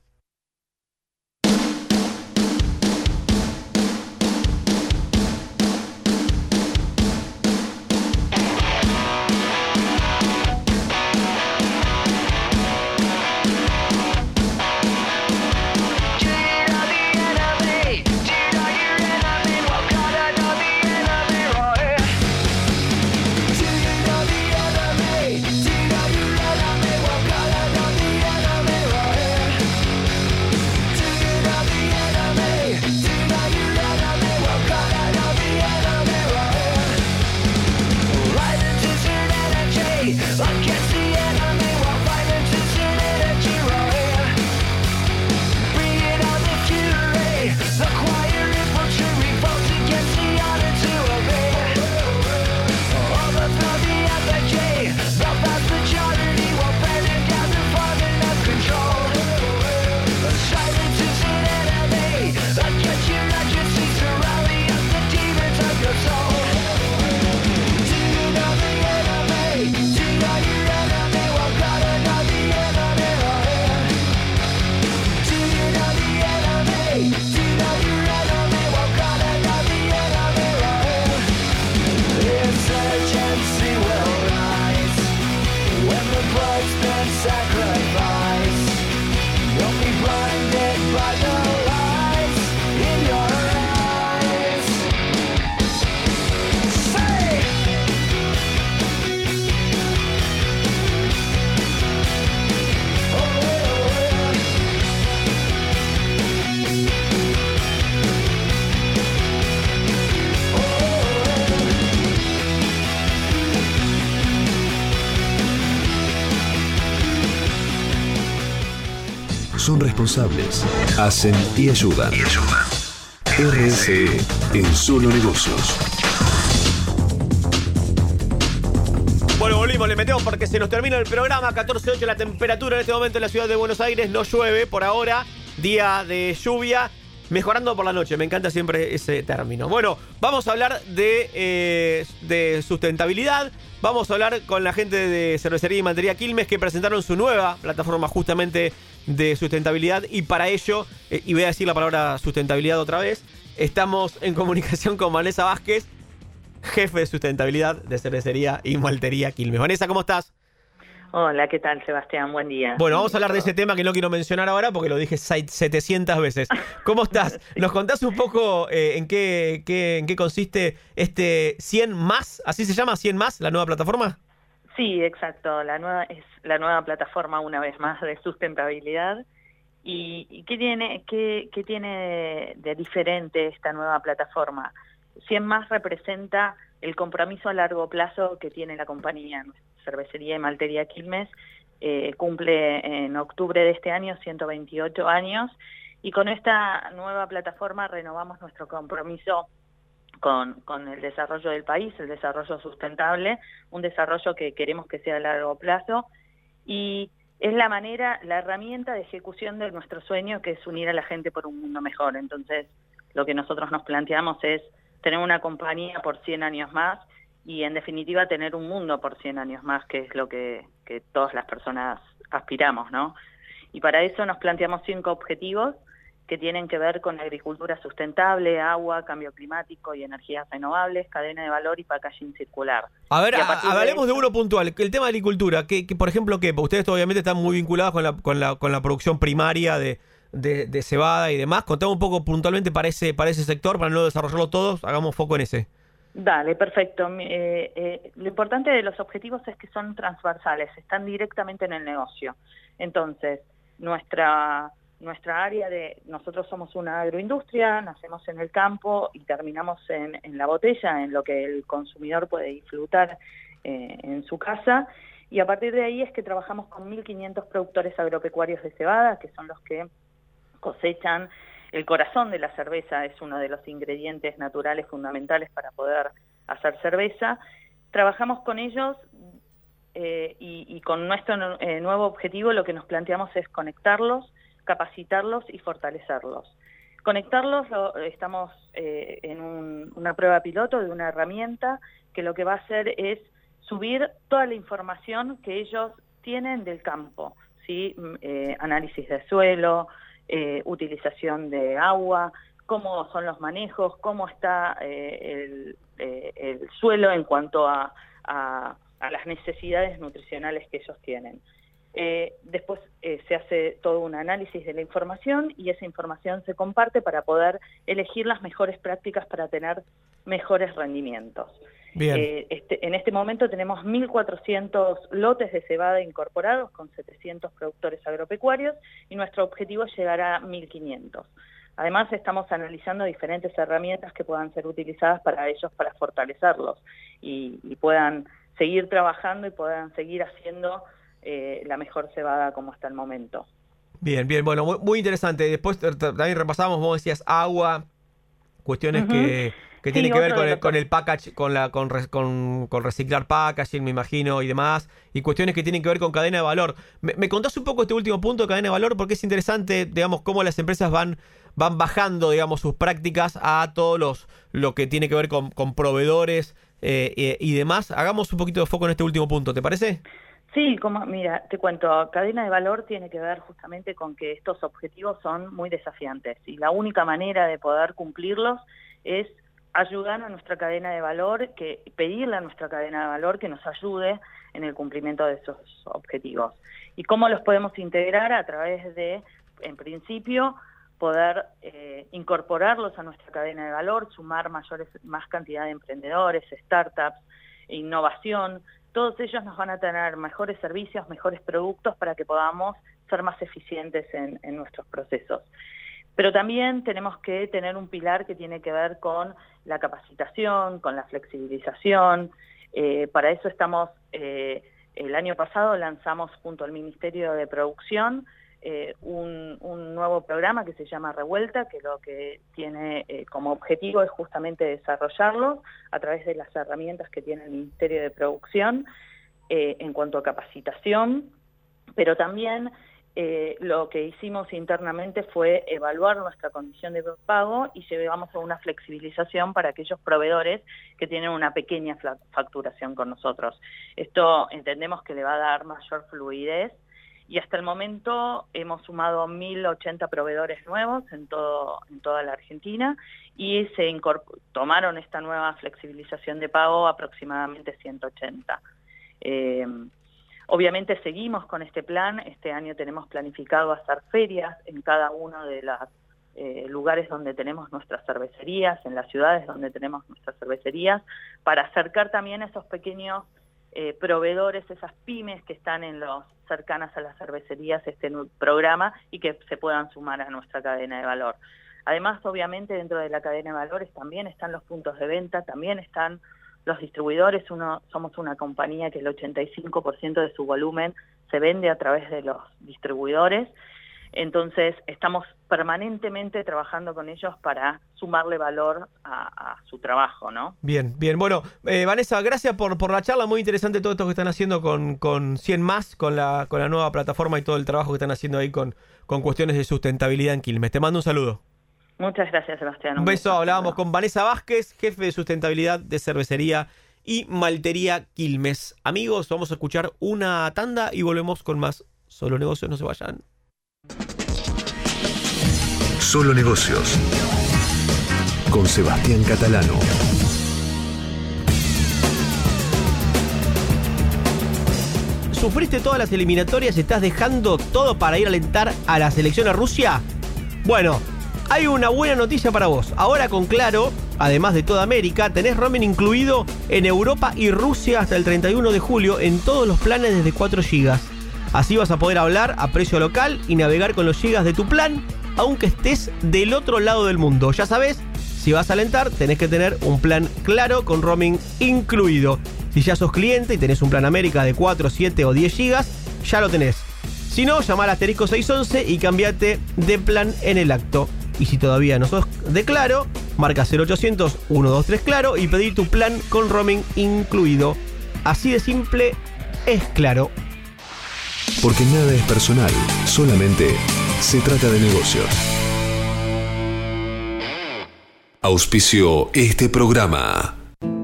Son responsables, hacen y ayudan. RSE en Solo Negocios. Bueno, volvimos, le metemos porque se nos termina el programa. 14.8 la temperatura en este momento en la ciudad de Buenos Aires. No llueve por ahora. Día de lluvia. Mejorando por la noche, me encanta siempre ese término. Bueno, vamos a hablar de, eh, de sustentabilidad. Vamos a hablar con la gente de Cervecería y Mantería Quilmes que presentaron su nueva plataforma justamente de sustentabilidad. Y para ello, eh, y voy a decir la palabra sustentabilidad otra vez, estamos en comunicación con Vanessa Vázquez, jefe de sustentabilidad de Cervecería y Maltería Quilmes. Vanessa, ¿cómo estás? Hola, ¿qué tal, Sebastián? Buen día. Bueno, vamos a hablar de ese tema que no quiero mencionar ahora porque lo dije 700 veces. ¿Cómo estás? ¿Nos contás un poco eh, en, qué, qué, en qué consiste este 100 más? ¿Así se llama 100 más, la nueva plataforma? Sí, exacto. La nueva es la nueva plataforma, una vez más, de sustentabilidad. ¿Y, qué tiene, qué, qué tiene de diferente esta nueva plataforma? 100 más representa el compromiso a largo plazo que tiene la compañía Cervecería y Maltería Quilmes, eh, cumple en octubre de este año 128 años y con esta nueva plataforma renovamos nuestro compromiso con, con, el desarrollo del país, el desarrollo sustentable, un desarrollo que queremos que sea a largo plazo y es la manera, la herramienta de ejecución de nuestro sueño que es unir a la gente por un mundo mejor. Entonces, lo que nosotros nos planteamos es tener una compañía por 100 años más y en definitiva tener un mundo por 100 años más, que es lo que, todas las personas aspiramos, ¿no? Y para eso nos planteamos cinco objetivos que tienen que ver con agricultura sustentable, agua, cambio climático y energías renovables, cadena de valor y packaging circular. A ver, hablemos de, uno puntual, el tema de agricultura, que, por ejemplo, que ustedes obviamente están muy vinculados con la, con la, con la producción primaria de, de, cebada y demás. Contame un poco puntualmente para ese, para ese sector, para no desarrollarlo todos, hagamos foco en ese. Dale, perfecto. Eh, eh, lo importante de los objetivos es que son transversales, están directamente en el negocio. Entonces, nuestra nuestra área de nosotros somos una agroindustria, nacemos en el campo y terminamos en, la botella, en lo que el consumidor puede disfrutar eh, en su casa. Y a partir de ahí es que trabajamos con 1.500 productores agropecuarios de cebada, que son los que cosechan el corazón de la cerveza es uno de los ingredientes naturales fundamentales para poder hacer cerveza. Trabajamos con ellos eh, y, con nuestro eh, nuevo objetivo lo que nos planteamos es conectarlos, capacitarlos y fortalecerlos. Conectarlos estamos eh, en una prueba piloto de una herramienta que lo que va a hacer es subir toda la información que ellos tienen del campo, ¿sí? Mm, análisis de suelo, eh, utilización de agua, cómo son los manejos, cómo está eh, eh, el, suelo en cuanto a, las necesidades nutricionales que ellos tienen. Después se hace todo un análisis de la información y esa información se comparte para poder elegir las mejores prácticas para tener mejores rendimientos. Eh, este, en este momento tenemos 1.400 lotes de cebada incorporados con 700 productores agropecuarios y nuestro objetivo es llegar a 1.500. Además, estamos analizando diferentes herramientas que puedan ser utilizadas para ellos para fortalecerlos y, puedan seguir trabajando y puedan seguir haciendo eh, la mejor cebada como hasta el momento. Bien, bien, bueno, muy, interesante. Después también repasamos, vos decías agua, cuestiones que que tiene que ver con el, con el, package, con la con, con, reciclar packaging, me imagino, y demás, y cuestiones que tienen que ver con cadena de valor. ¿Me, contás un poco este último punto de cadena de valor? Porque es interesante, digamos, cómo las empresas van, van bajando, digamos, sus prácticas a todos los, lo que tiene que ver con, con proveedores eh, y demás. Hagamos un poquito de foco en este último punto, ¿te parece? Sí, como, mira, te cuento, cadena de valor tiene que ver justamente con que estos objetivos son muy desafiantes y la única manera de poder cumplirlos es ayudar a nuestra cadena de valor, que pedirle a nuestra cadena de valor que nos ayude en el cumplimiento de esos objetivos. ¿Y cómo los podemos integrar? A través de, en principio, poder eh, incorporarlos a nuestra cadena de valor, sumar mayores, más cantidad de emprendedores, startups, innovación. Todos ellos nos van a tener mejores servicios, mejores productos para que podamos ser más eficientes en, nuestros procesos. Pero también tenemos que tener un pilar que tiene que ver con la capacitación, con la flexibilización. Eh, para eso estamos, eh, el año pasado lanzamos junto al Ministerio de Producción eh, un, nuevo programa que se llama Revuelta, que lo que tiene eh, como objetivo es justamente desarrollarlo a través de las herramientas que tiene el Ministerio de Producción eh, en cuanto a capacitación, pero también lo que hicimos internamente fue evaluar nuestra condición de pago y llevamos a una flexibilización para aquellos proveedores que tienen una pequeña facturación con nosotros. Esto entendemos que le va a dar mayor fluidez y hasta el momento hemos sumado 1.080 proveedores nuevos en, todo, en toda la Argentina y se tomaron esta nueva flexibilización de pago aproximadamente 180. Eh, obviamente seguimos con este plan, este año tenemos planificado hacer ferias en cada uno de los eh, lugares donde tenemos nuestras cervecerías, en las ciudades donde tenemos nuestras cervecerías, para acercar también a esos pequeños eh, proveedores, esas pymes que están en los cercanas a las cervecerías, este programa y que se puedan sumar a nuestra cadena de valor. Además, obviamente, dentro de la cadena de valores también están los puntos de venta, también están los distribuidores. Uno, somos una compañía que el 85% de su volumen se vende a través de los distribuidores entonces, estamos permanentemente trabajando con ellos para sumarle valor a, su trabajo, ¿no? Bien, bien. Bueno, eh, Vanessa, gracias por, por la charla. Muy interesante todo esto que están haciendo con, con 100 más, con la, con la nueva plataforma y todo el trabajo que están haciendo ahí con, con cuestiones de sustentabilidad en Quilmes. Te mando un saludo. Muchas gracias, Sebastián. Un beso. Hablábamos con Vanessa Vázquez, jefe de sustentabilidad de cervecería y maltería Quilmes. Amigos, vamos a escuchar una tanda y volvemos con más Solo Negocios. No se vayan. Solo Negocios. Con Sebastián Catalano. ¿Sufriste todas las eliminatorias estás dejando todo para ir a alentar a la selección a Rusia? Bueno, hay una buena noticia para vos. Ahora con Claro, además de toda América, tenés roaming incluido en Europa y Rusia hasta el 31 de julio en todos los planes desde 4 GB. Así vas a poder hablar a precio local y navegar con los gigas de tu plan, aunque estés del otro lado del mundo. Ya sabes, si vas a alentar, tenés que tener un plan claro con roaming incluido. Si ya sos cliente y tenés un plan América de 4, 7 o 10 gigas, ya lo tenés. Si no, llama al asterisco 611 y cambiate de plan en el acto. Y si todavía no sos de Claro, marca 0800 123 Claro y pedí tu plan con roaming incluido. Así de simple es claro. Porque nada es personal, solamente se trata de negocios. Auspicio este programa.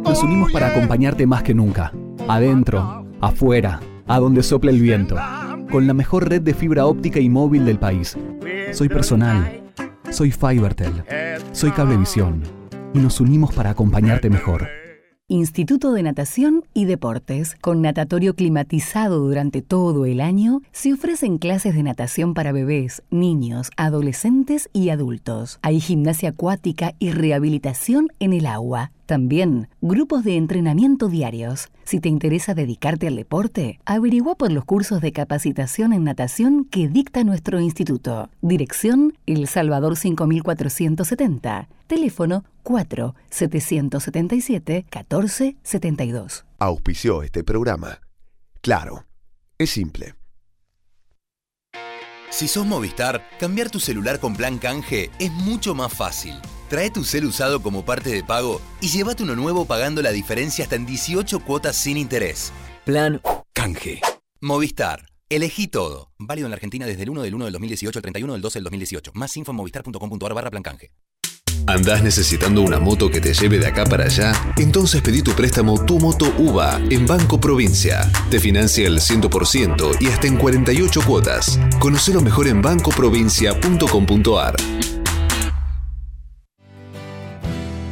Nos unimos para acompañarte más que nunca. Adentro, afuera, a donde sople el viento. Con la mejor red de fibra óptica y móvil del país. Soy personal. Soy Fibertel. Soy Cablevisión. Y nos unimos para acompañarte mejor. Instituto de Natación y Deportes, con natatorio climatizado durante todo el año, se ofrecen clases de natación para bebés, niños, adolescentes y adultos. Hay gimnasia acuática y rehabilitación en el agua. También grupos de entrenamiento diarios. Si te interesa dedicarte al deporte, averigua por los cursos de capacitación en natación que dicta nuestro instituto. Dirección El Salvador 5470. Teléfono 4 777 1472. Auspició este programa. Claro, es simple. Si sos Movistar, cambiar tu celular con plan canje es mucho más fácil. Trae tu cel usado como parte de pago y llévate uno nuevo pagando la diferencia hasta en 18 cuotas sin interés. Plan Canje. Movistar. Elegí todo. Válido en la Argentina desde el 1 del 1 del 2018 al 31 del 12 del 2018. Más info en movistar.com.ar barra plan canje. ¿Andás necesitando una moto que te lleve de acá para allá? Entonces pedí tu préstamo Tu Moto UVA en Banco Provincia. Te financia el 100% y hasta en 48 cuotas. Conocelo mejor en bancoprovincia.com.ar.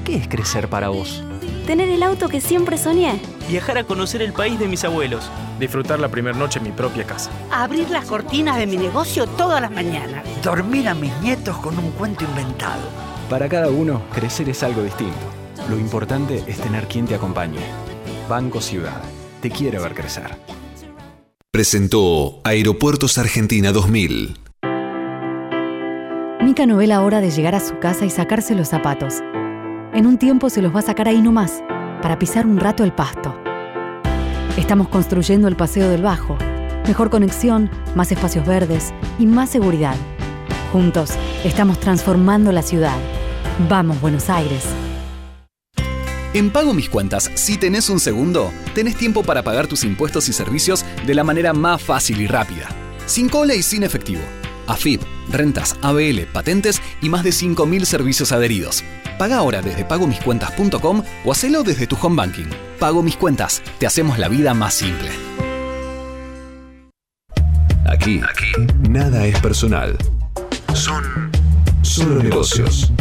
¿Qué es crecer para vos? Tener el auto que siempre soñé. Viajar a conocer el país de mis abuelos. Disfrutar la primera noche en mi propia casa. Abrir las cortinas de mi negocio todas las mañanas. Dormir a mis nietos con un cuento inventado. Para cada uno, crecer es algo distinto. Lo importante es tener quien te acompañe. Banco Ciudad. Te quiere ver crecer. Presentó Aeropuertos Argentina 2000. Mica no ve la hora de llegar a su casa y sacarse los zapatos. En un tiempo se los va a sacar ahí nomás, para pisar un rato el pasto. Estamos construyendo el Paseo del Bajo, mejor conexión, más espacios verdes y más seguridad. Juntos, estamos transformando la ciudad. Vamos, Buenos Aires. En Pago Mis Cuentas, si tenés un segundo, tenés tiempo para pagar tus impuestos y servicios de la manera más fácil y rápida. Sin cola y sin efectivo. AFIP, rentas, ABL, patentes y más de 5.000 servicios adheridos. Paga ahora desde pagomiscuentas.com o hacelo desde tu home banking. Pago Mis Cuentas, te hacemos la vida más simple. Aquí, aquí, nada es personal. Son solo negocios.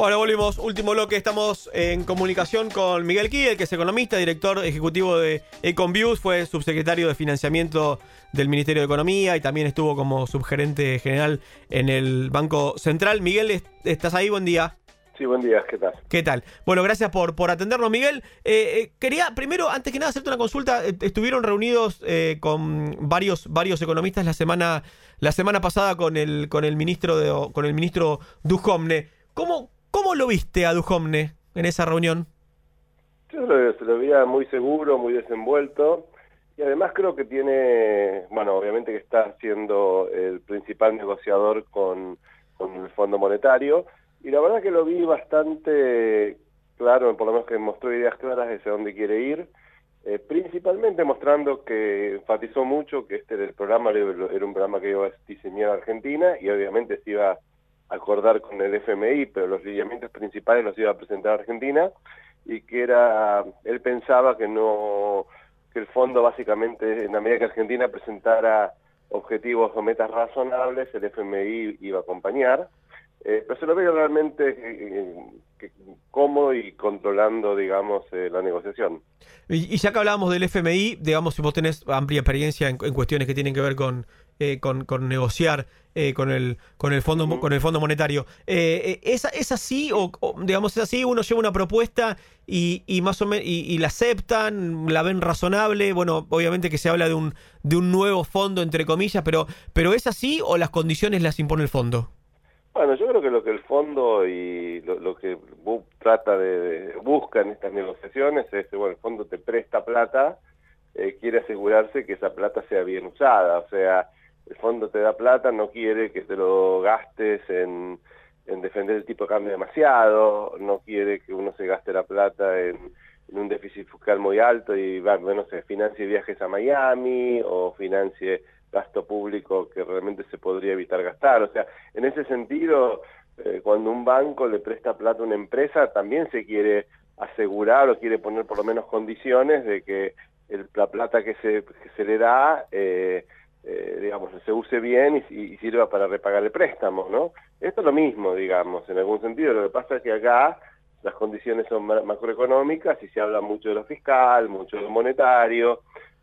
Bueno, volvimos. Último bloque. Estamos en comunicación con Miguel Kiel, que es economista, director ejecutivo de Econviews, fue subsecretario de financiamiento del Ministerio de Economía y también estuvo como subgerente general en el Banco Central. Miguel, ¿estás ahí? Buen día. Sí, buen día, ¿qué tal? ¿Qué tal? Bueno, gracias por, por atendernos, Miguel. Eh, eh, quería, primero, antes que nada, hacerte una consulta. Eh, estuvieron reunidos con varios, varios economistas la semana, la semana pasada con el, con el ministro de, con el ministro Dujomne. ¿Cómo, ¿Cómo lo viste a Dujomne en esa reunión? Yo lo, lo veía muy seguro, muy desenvuelto. Y además creo que tiene, bueno, obviamente que está siendo el principal negociador con, el Fondo Monetario, y la verdad que lo vi bastante claro, por lo menos que mostró ideas claras de hacia dónde quiere ir, eh, principalmente mostrando que enfatizó mucho que este el programa era un programa que iba a diseñar Argentina y obviamente se iba acordar con el FMI, pero los lineamientos principales los iba a presentar Argentina y que era, él pensaba que no, que el fondo básicamente en la medida que Argentina presentara objetivos o metas razonables, el FMI iba a acompañar eh, pero se lo veo realmente eh, eh, cómodo y controlando, digamos, la negociación. Y, ya que hablábamos del FMI, digamos, si vos tenés amplia experiencia en, cuestiones que tienen que ver con, con, negociar con el con el fondo con el fondo monetario, ¿es, ¿es así o, digamos es así? Uno lleva una propuesta y, y más o menos y, la aceptan, la ven razonable. Bueno, obviamente que se habla de un de un nuevo fondo entre comillas, pero pero es así o las condiciones las impone el fondo. Bueno, yo creo que lo que el fondo y lo, que trata de, busca en estas negociaciones es, bueno, el fondo te presta plata, eh, quiere asegurarse que esa plata sea bien usada, o sea, el fondo te da plata, no quiere que te lo gastes en, en defender el tipo de cambio demasiado, no quiere que uno se gaste la plata en, un déficit fiscal muy alto y, bueno, no sé, financie viajes a Miami o financie gasto público que realmente se podría evitar gastar. O sea, en ese sentido, eh, cuando un banco le presta plata a una empresa, también se quiere asegurar o quiere poner por lo menos condiciones de que la plata que se, se le da, eh, eh, digamos, se use bien y, y, sirva para repagar el préstamo, ¿no? Esto es lo mismo, digamos, en algún sentido. Lo que pasa es que acá las condiciones son macroeconómicas y se habla mucho de lo fiscal, mucho de lo monetario,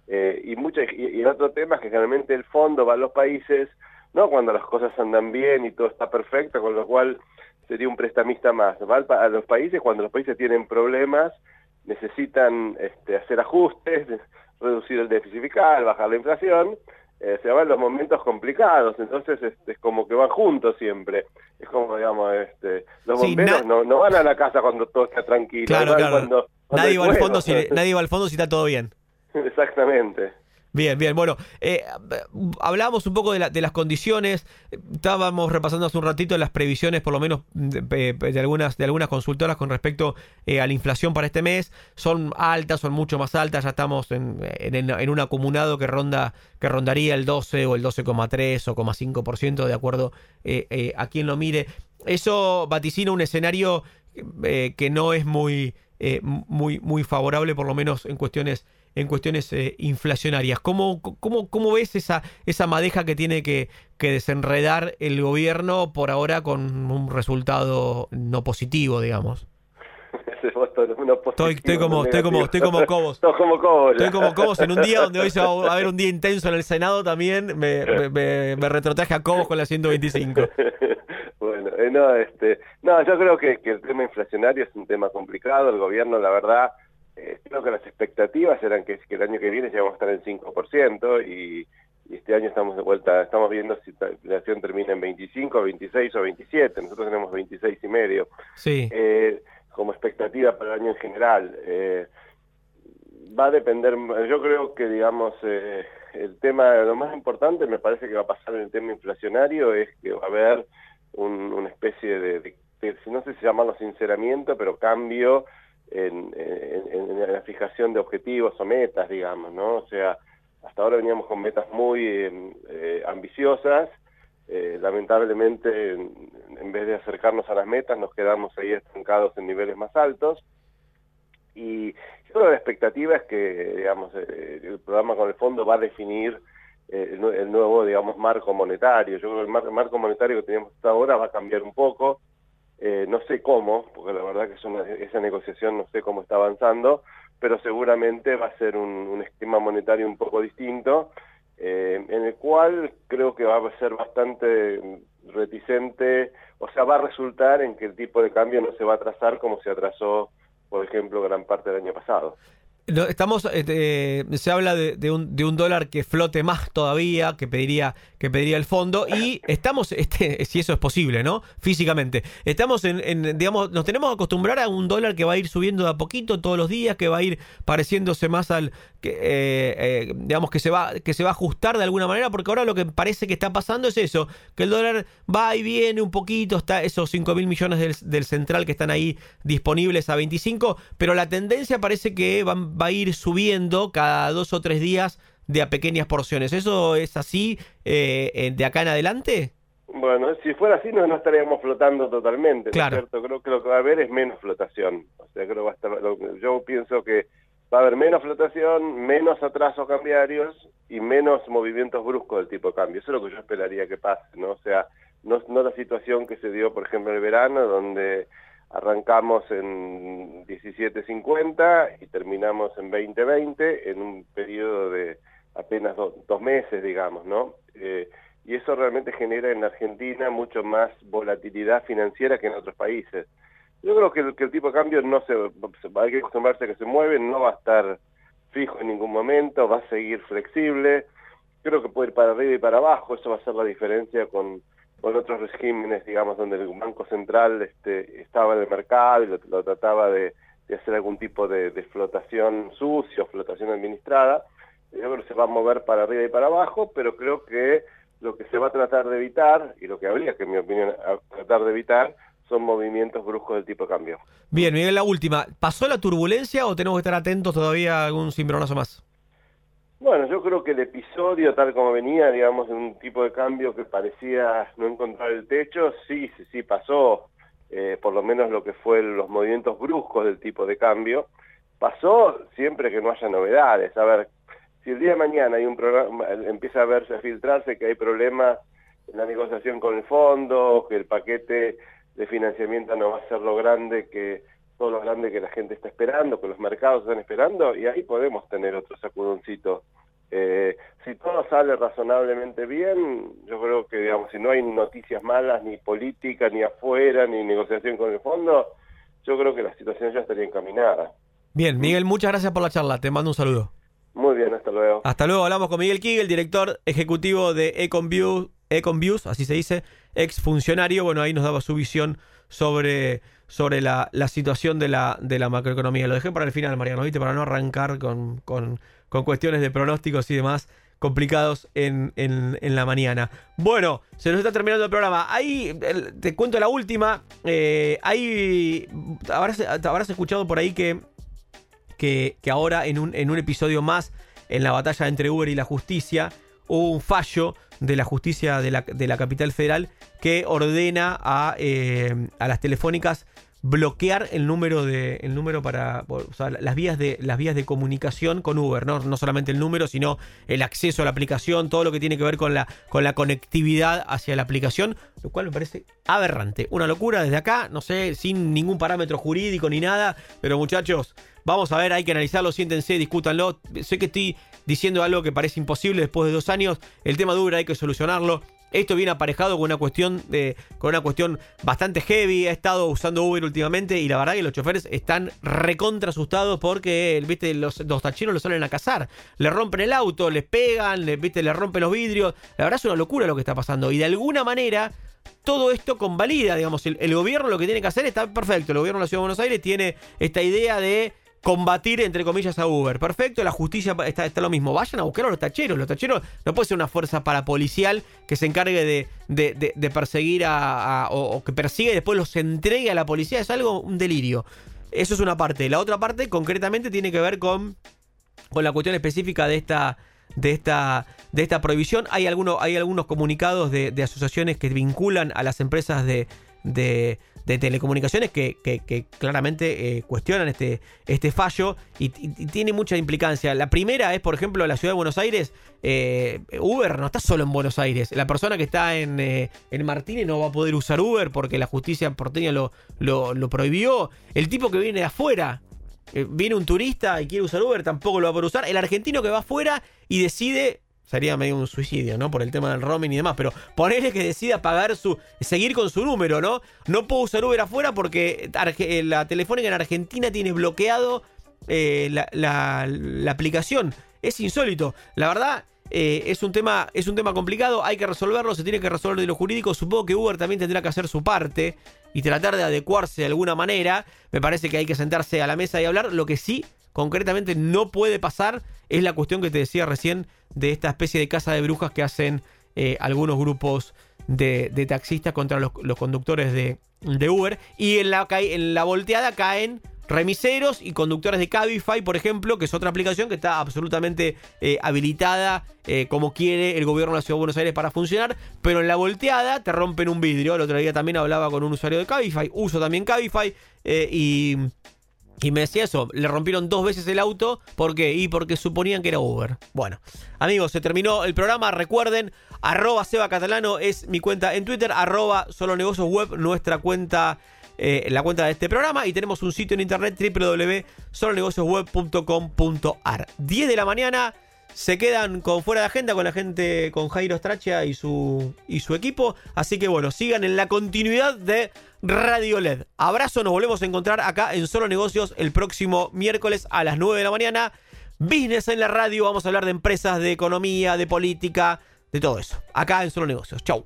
eh, y, mucho, y, el otro tema es que generalmente el fondo va a los países, no cuando las cosas andan bien y todo está perfecto, con lo cual sería un prestamista más. Va a los países cuando los países tienen problemas, necesitan este, hacer ajustes, reducir el déficit fiscal, bajar la inflación, eh, se van los momentos complicados, entonces este, es como que van juntos siempre. Es como, digamos, este, los bomberos no, no van a la casa cuando todo está tranquilo. Claro, claro. nadie, va al fondo si, nadie va al fondo si está todo bien. Exactamente. Bien, bien. Bueno, eh, hablábamos un poco de, las condiciones. Estábamos repasando hace un ratito las previsiones, por lo menos de, algunas de algunas consultoras con respecto eh, a la inflación para este mes. Son altas, son mucho más altas. Ya estamos en, en, un acumulado que ronda que rondaría el 12 o el 12,3 o 5% de acuerdo eh, a quien lo mire. Eso vaticina un escenario que no es muy muy muy favorable, por lo menos en cuestiones en cuestiones eh, inflacionarias. ¿Cómo, cómo, ¿Cómo ves esa, esa madeja que tiene que, que desenredar el gobierno por ahora con un resultado no positivo, digamos? Estoy, estoy, como, estoy como, estoy como Cobos. como Cobos. Estoy como Cobos en un día donde hoy se va a haber un día intenso en el Senado también. Me, me, me, retrotraje a Cobos con la 125. bueno, eh, no, este, no, yo creo que, que el tema inflacionario es un tema complicado. El gobierno, la verdad, eh, creo que las expectativas eran que, el año que viene ya vamos a estar en 5% y, y este año estamos de vuelta, estamos viendo si la inflación termina en 25, 26 o 27, nosotros tenemos 26 y medio. Sí. Eh, como expectativa para el año en general. Eh, va a depender, yo creo que digamos eh, el tema, lo más importante me parece que va a pasar en el tema inflacionario es que va a haber una especie de, si no sé si llamarlo sinceramiento, pero cambio en, la fijación de objetivos o metas, digamos, ¿no? O sea, hasta ahora veníamos con metas muy eh, ambiciosas, eh, lamentablemente en, vez de acercarnos a las metas nos quedamos ahí estancados en niveles más altos. Y yo creo que la expectativa es que digamos eh, el programa con el fondo va a definir el, nuevo digamos marco monetario. Yo creo que el, marco monetario que teníamos hasta ahora va a cambiar un poco no sé cómo porque la verdad que esa negociación no sé cómo está avanzando pero seguramente va a ser un, esquema monetario un poco distinto, eh, en el cual creo que va a ser bastante reticente, o sea, va a resultar en que el tipo de cambio no se va a trazar como se atrasó, por ejemplo, gran parte del año pasado. Estamos, este, se habla de, un, de, un, dólar que flote más todavía, que pediría, que pediría el fondo, y estamos, este, si eso es posible, ¿no? Físicamente. Estamos en, digamos, nos tenemos que acostumbrar a un dólar que va a ir subiendo de a poquito todos los días, que va a ir pareciéndose más al, eh, eh, digamos, que se va, que se va a ajustar de alguna manera, porque ahora lo que parece que está pasando es eso, que el dólar va y viene un poquito, está esos 5 mil millones del, del central que están ahí disponibles a 25, pero la tendencia parece que van va a ir subiendo cada dos o tres días de a pequeñas porciones. ¿Eso es así eh, de acá en adelante? Bueno, si fuera así no, estaríamos flotando totalmente, claro. cierto? Creo que lo que va a haber es menos flotación. O sea, creo va a estar, yo pienso que va a haber menos flotación, menos atrasos cambiarios y menos movimientos bruscos del tipo de cambio. Eso es lo que yo esperaría que pase, ¿no? O sea, no, no la situación que se dio, por ejemplo, en el verano, donde Arrancamos en 17.50 y terminamos en 2020 en un periodo de apenas dos meses, digamos, ¿no? Eh, y eso realmente genera en Argentina mucho más volatilidad financiera que en otros países. Yo creo que el, que el tipo de cambio no se, hay que acostumbrarse a que se mueve, no va a estar fijo en ningún momento, va a seguir flexible, creo que puede ir para arriba y para abajo, eso va a ser la diferencia con con otros regímenes, digamos, donde el Banco Central este, estaba en el mercado y lo, trataba de, hacer algún tipo de, flotación sucia flotación administrada. Yo se va a mover para arriba y para abajo, pero creo que lo que se va a tratar de evitar, y lo que habría que, en mi opinión, tratar de evitar, son movimientos bruscos del tipo de cambio. Bien, Miguel, la última. ¿Pasó la turbulencia o tenemos que estar atentos todavía a algún cimbronazo más? Bueno, yo creo que el episodio tal como venía, digamos, de un tipo de cambio que parecía no encontrar el techo, sí, sí, sí pasó, eh, por lo menos lo que fue los movimientos bruscos del tipo de cambio, pasó siempre que no haya novedades. A ver, si el día de mañana hay un programa, empieza a verse, a filtrarse que hay problemas en la negociación con el fondo, que el paquete de financiamiento no va a ser lo grande que todo lo grande que la gente está esperando, que los mercados están esperando, y ahí podemos tener otro sacudoncito. Eh, si todo sale razonablemente bien, yo creo que, digamos, si no hay noticias malas, ni política, ni afuera, ni negociación con el fondo, yo creo que la situación ya estaría encaminada. Bien, Miguel, muchas gracias por la charla. Te mando un saludo. Muy bien, hasta luego. Hasta luego. Hablamos con Miguel Kigel, director ejecutivo de Econview, Econviews, así se dice, ex funcionario. Bueno, ahí nos daba su visión sobre sobre la, la, situación de la, de la macroeconomía. Lo dejé para el final, Mariano, ¿viste? Para no arrancar con, con, con cuestiones de pronósticos y demás complicados en, en, la mañana. Bueno, se nos está terminando el programa. Ahí te cuento la última. Eh, ahí habrás, habrás, escuchado por ahí que, que, que ahora en un, en un episodio más, en la batalla entre Uber y la justicia, hubo un fallo de la justicia de la, de la capital federal que ordena a, eh, a las telefónicas bloquear el número de el número para las vías de las vías de comunicación con Uber ¿no? no solamente el número sino el acceso a la aplicación todo lo que tiene que ver con la con la conectividad hacia la aplicación lo cual me parece aberrante una locura desde acá no sé sin ningún parámetro jurídico ni nada pero muchachos vamos a ver hay que analizarlo siéntense discútanlo sé que estoy diciendo algo que parece imposible después de dos años el tema de Uber hay que solucionarlo esto viene aparejado con una cuestión de, con una cuestión bastante heavy. He estado usando Uber últimamente y la verdad que los choferes están recontra asustados porque, viste, los, los tachinos lo salen a cazar. Le rompen el auto, les pegan, le, viste, le rompen los vidrios. La verdad es una locura lo que está pasando. Y de alguna manera, todo esto convalida, digamos, el, el gobierno lo que tiene que hacer está perfecto. El gobierno de la Ciudad de Buenos Aires tiene esta idea de combatir, entre comillas, a Uber. Perfecto, la justicia está, está lo mismo. Vayan a buscar a los tacheros. Los tacheros no puede ser una fuerza parapolicial que se encargue de, de, de, perseguir a, o, que persiga y después los entregue a la policía. Es algo, un delirio. Eso es una parte. La otra parte, concretamente, tiene que ver con, con la cuestión específica de esta de esta, de esta prohibición. Hay, algunos, hay algunos comunicados de, de, asociaciones que vinculan a las empresas de, de, de telecomunicaciones que, claramente eh, cuestionan este, este fallo y, tiene mucha implicancia. La primera es, por ejemplo, la ciudad de Buenos Aires. Eh, Uber no está solo en Buenos Aires. La persona que está en, eh, en Martínez no va a poder usar Uber porque la justicia porteña lo, lo, lo prohibió. El tipo que viene de afuera, viene un turista y quiere usar Uber, tampoco lo va a poder usar. El argentino que va afuera y decide sería medio un suicidio, ¿no? Por el tema del roaming y demás, pero ponele que decida pagar su, seguir con su número, ¿no? No puedo usar Uber afuera porque eh, la telefónica en Argentina tiene bloqueado eh, la, aplicación. Es insólito. La verdad, eh, es, un tema, es un tema complicado, hay que resolverlo, se tiene que resolver de lo jurídico. Supongo que Uber también tendrá que hacer su parte y tratar de adecuarse de alguna manera. Me parece que hay que sentarse a la mesa y hablar. Lo que sí concretamente no puede pasar es la cuestión que te decía recién de esta especie de casa de brujas que hacen eh, algunos grupos de, taxistas contra los, conductores de, Uber. Y en la, en la volteada caen remiseros y conductores de Cabify, por ejemplo, que es otra aplicación que está absolutamente eh, habilitada eh, como quiere el gobierno de la Ciudad de Buenos Aires para funcionar, pero en la volteada te rompen un vidrio. El otro día también hablaba con un usuario de Cabify, uso también Cabify y y me decía eso, le rompieron dos veces el auto. ¿Por qué? Y porque suponían que era Uber. Bueno, amigos, se terminó el programa. Recuerden, arroba Seba Catalano es mi cuenta en Twitter, arroba Solo nuestra cuenta, eh, la cuenta de este programa. Y tenemos un sitio en internet, www.solonegociosweb.com.ar. 10 de la mañana. Se quedan con fuera de agenda con la gente, con Jairo Strachia y su, y su equipo. Así que bueno, sigan en la continuidad de Radio LED. Abrazo, nos volvemos a encontrar acá en Solo Negocios el próximo miércoles a las 9 de la mañana. Business en la radio, vamos a hablar de empresas, de economía, de política, de todo eso. Acá en Solo Negocios. Chau.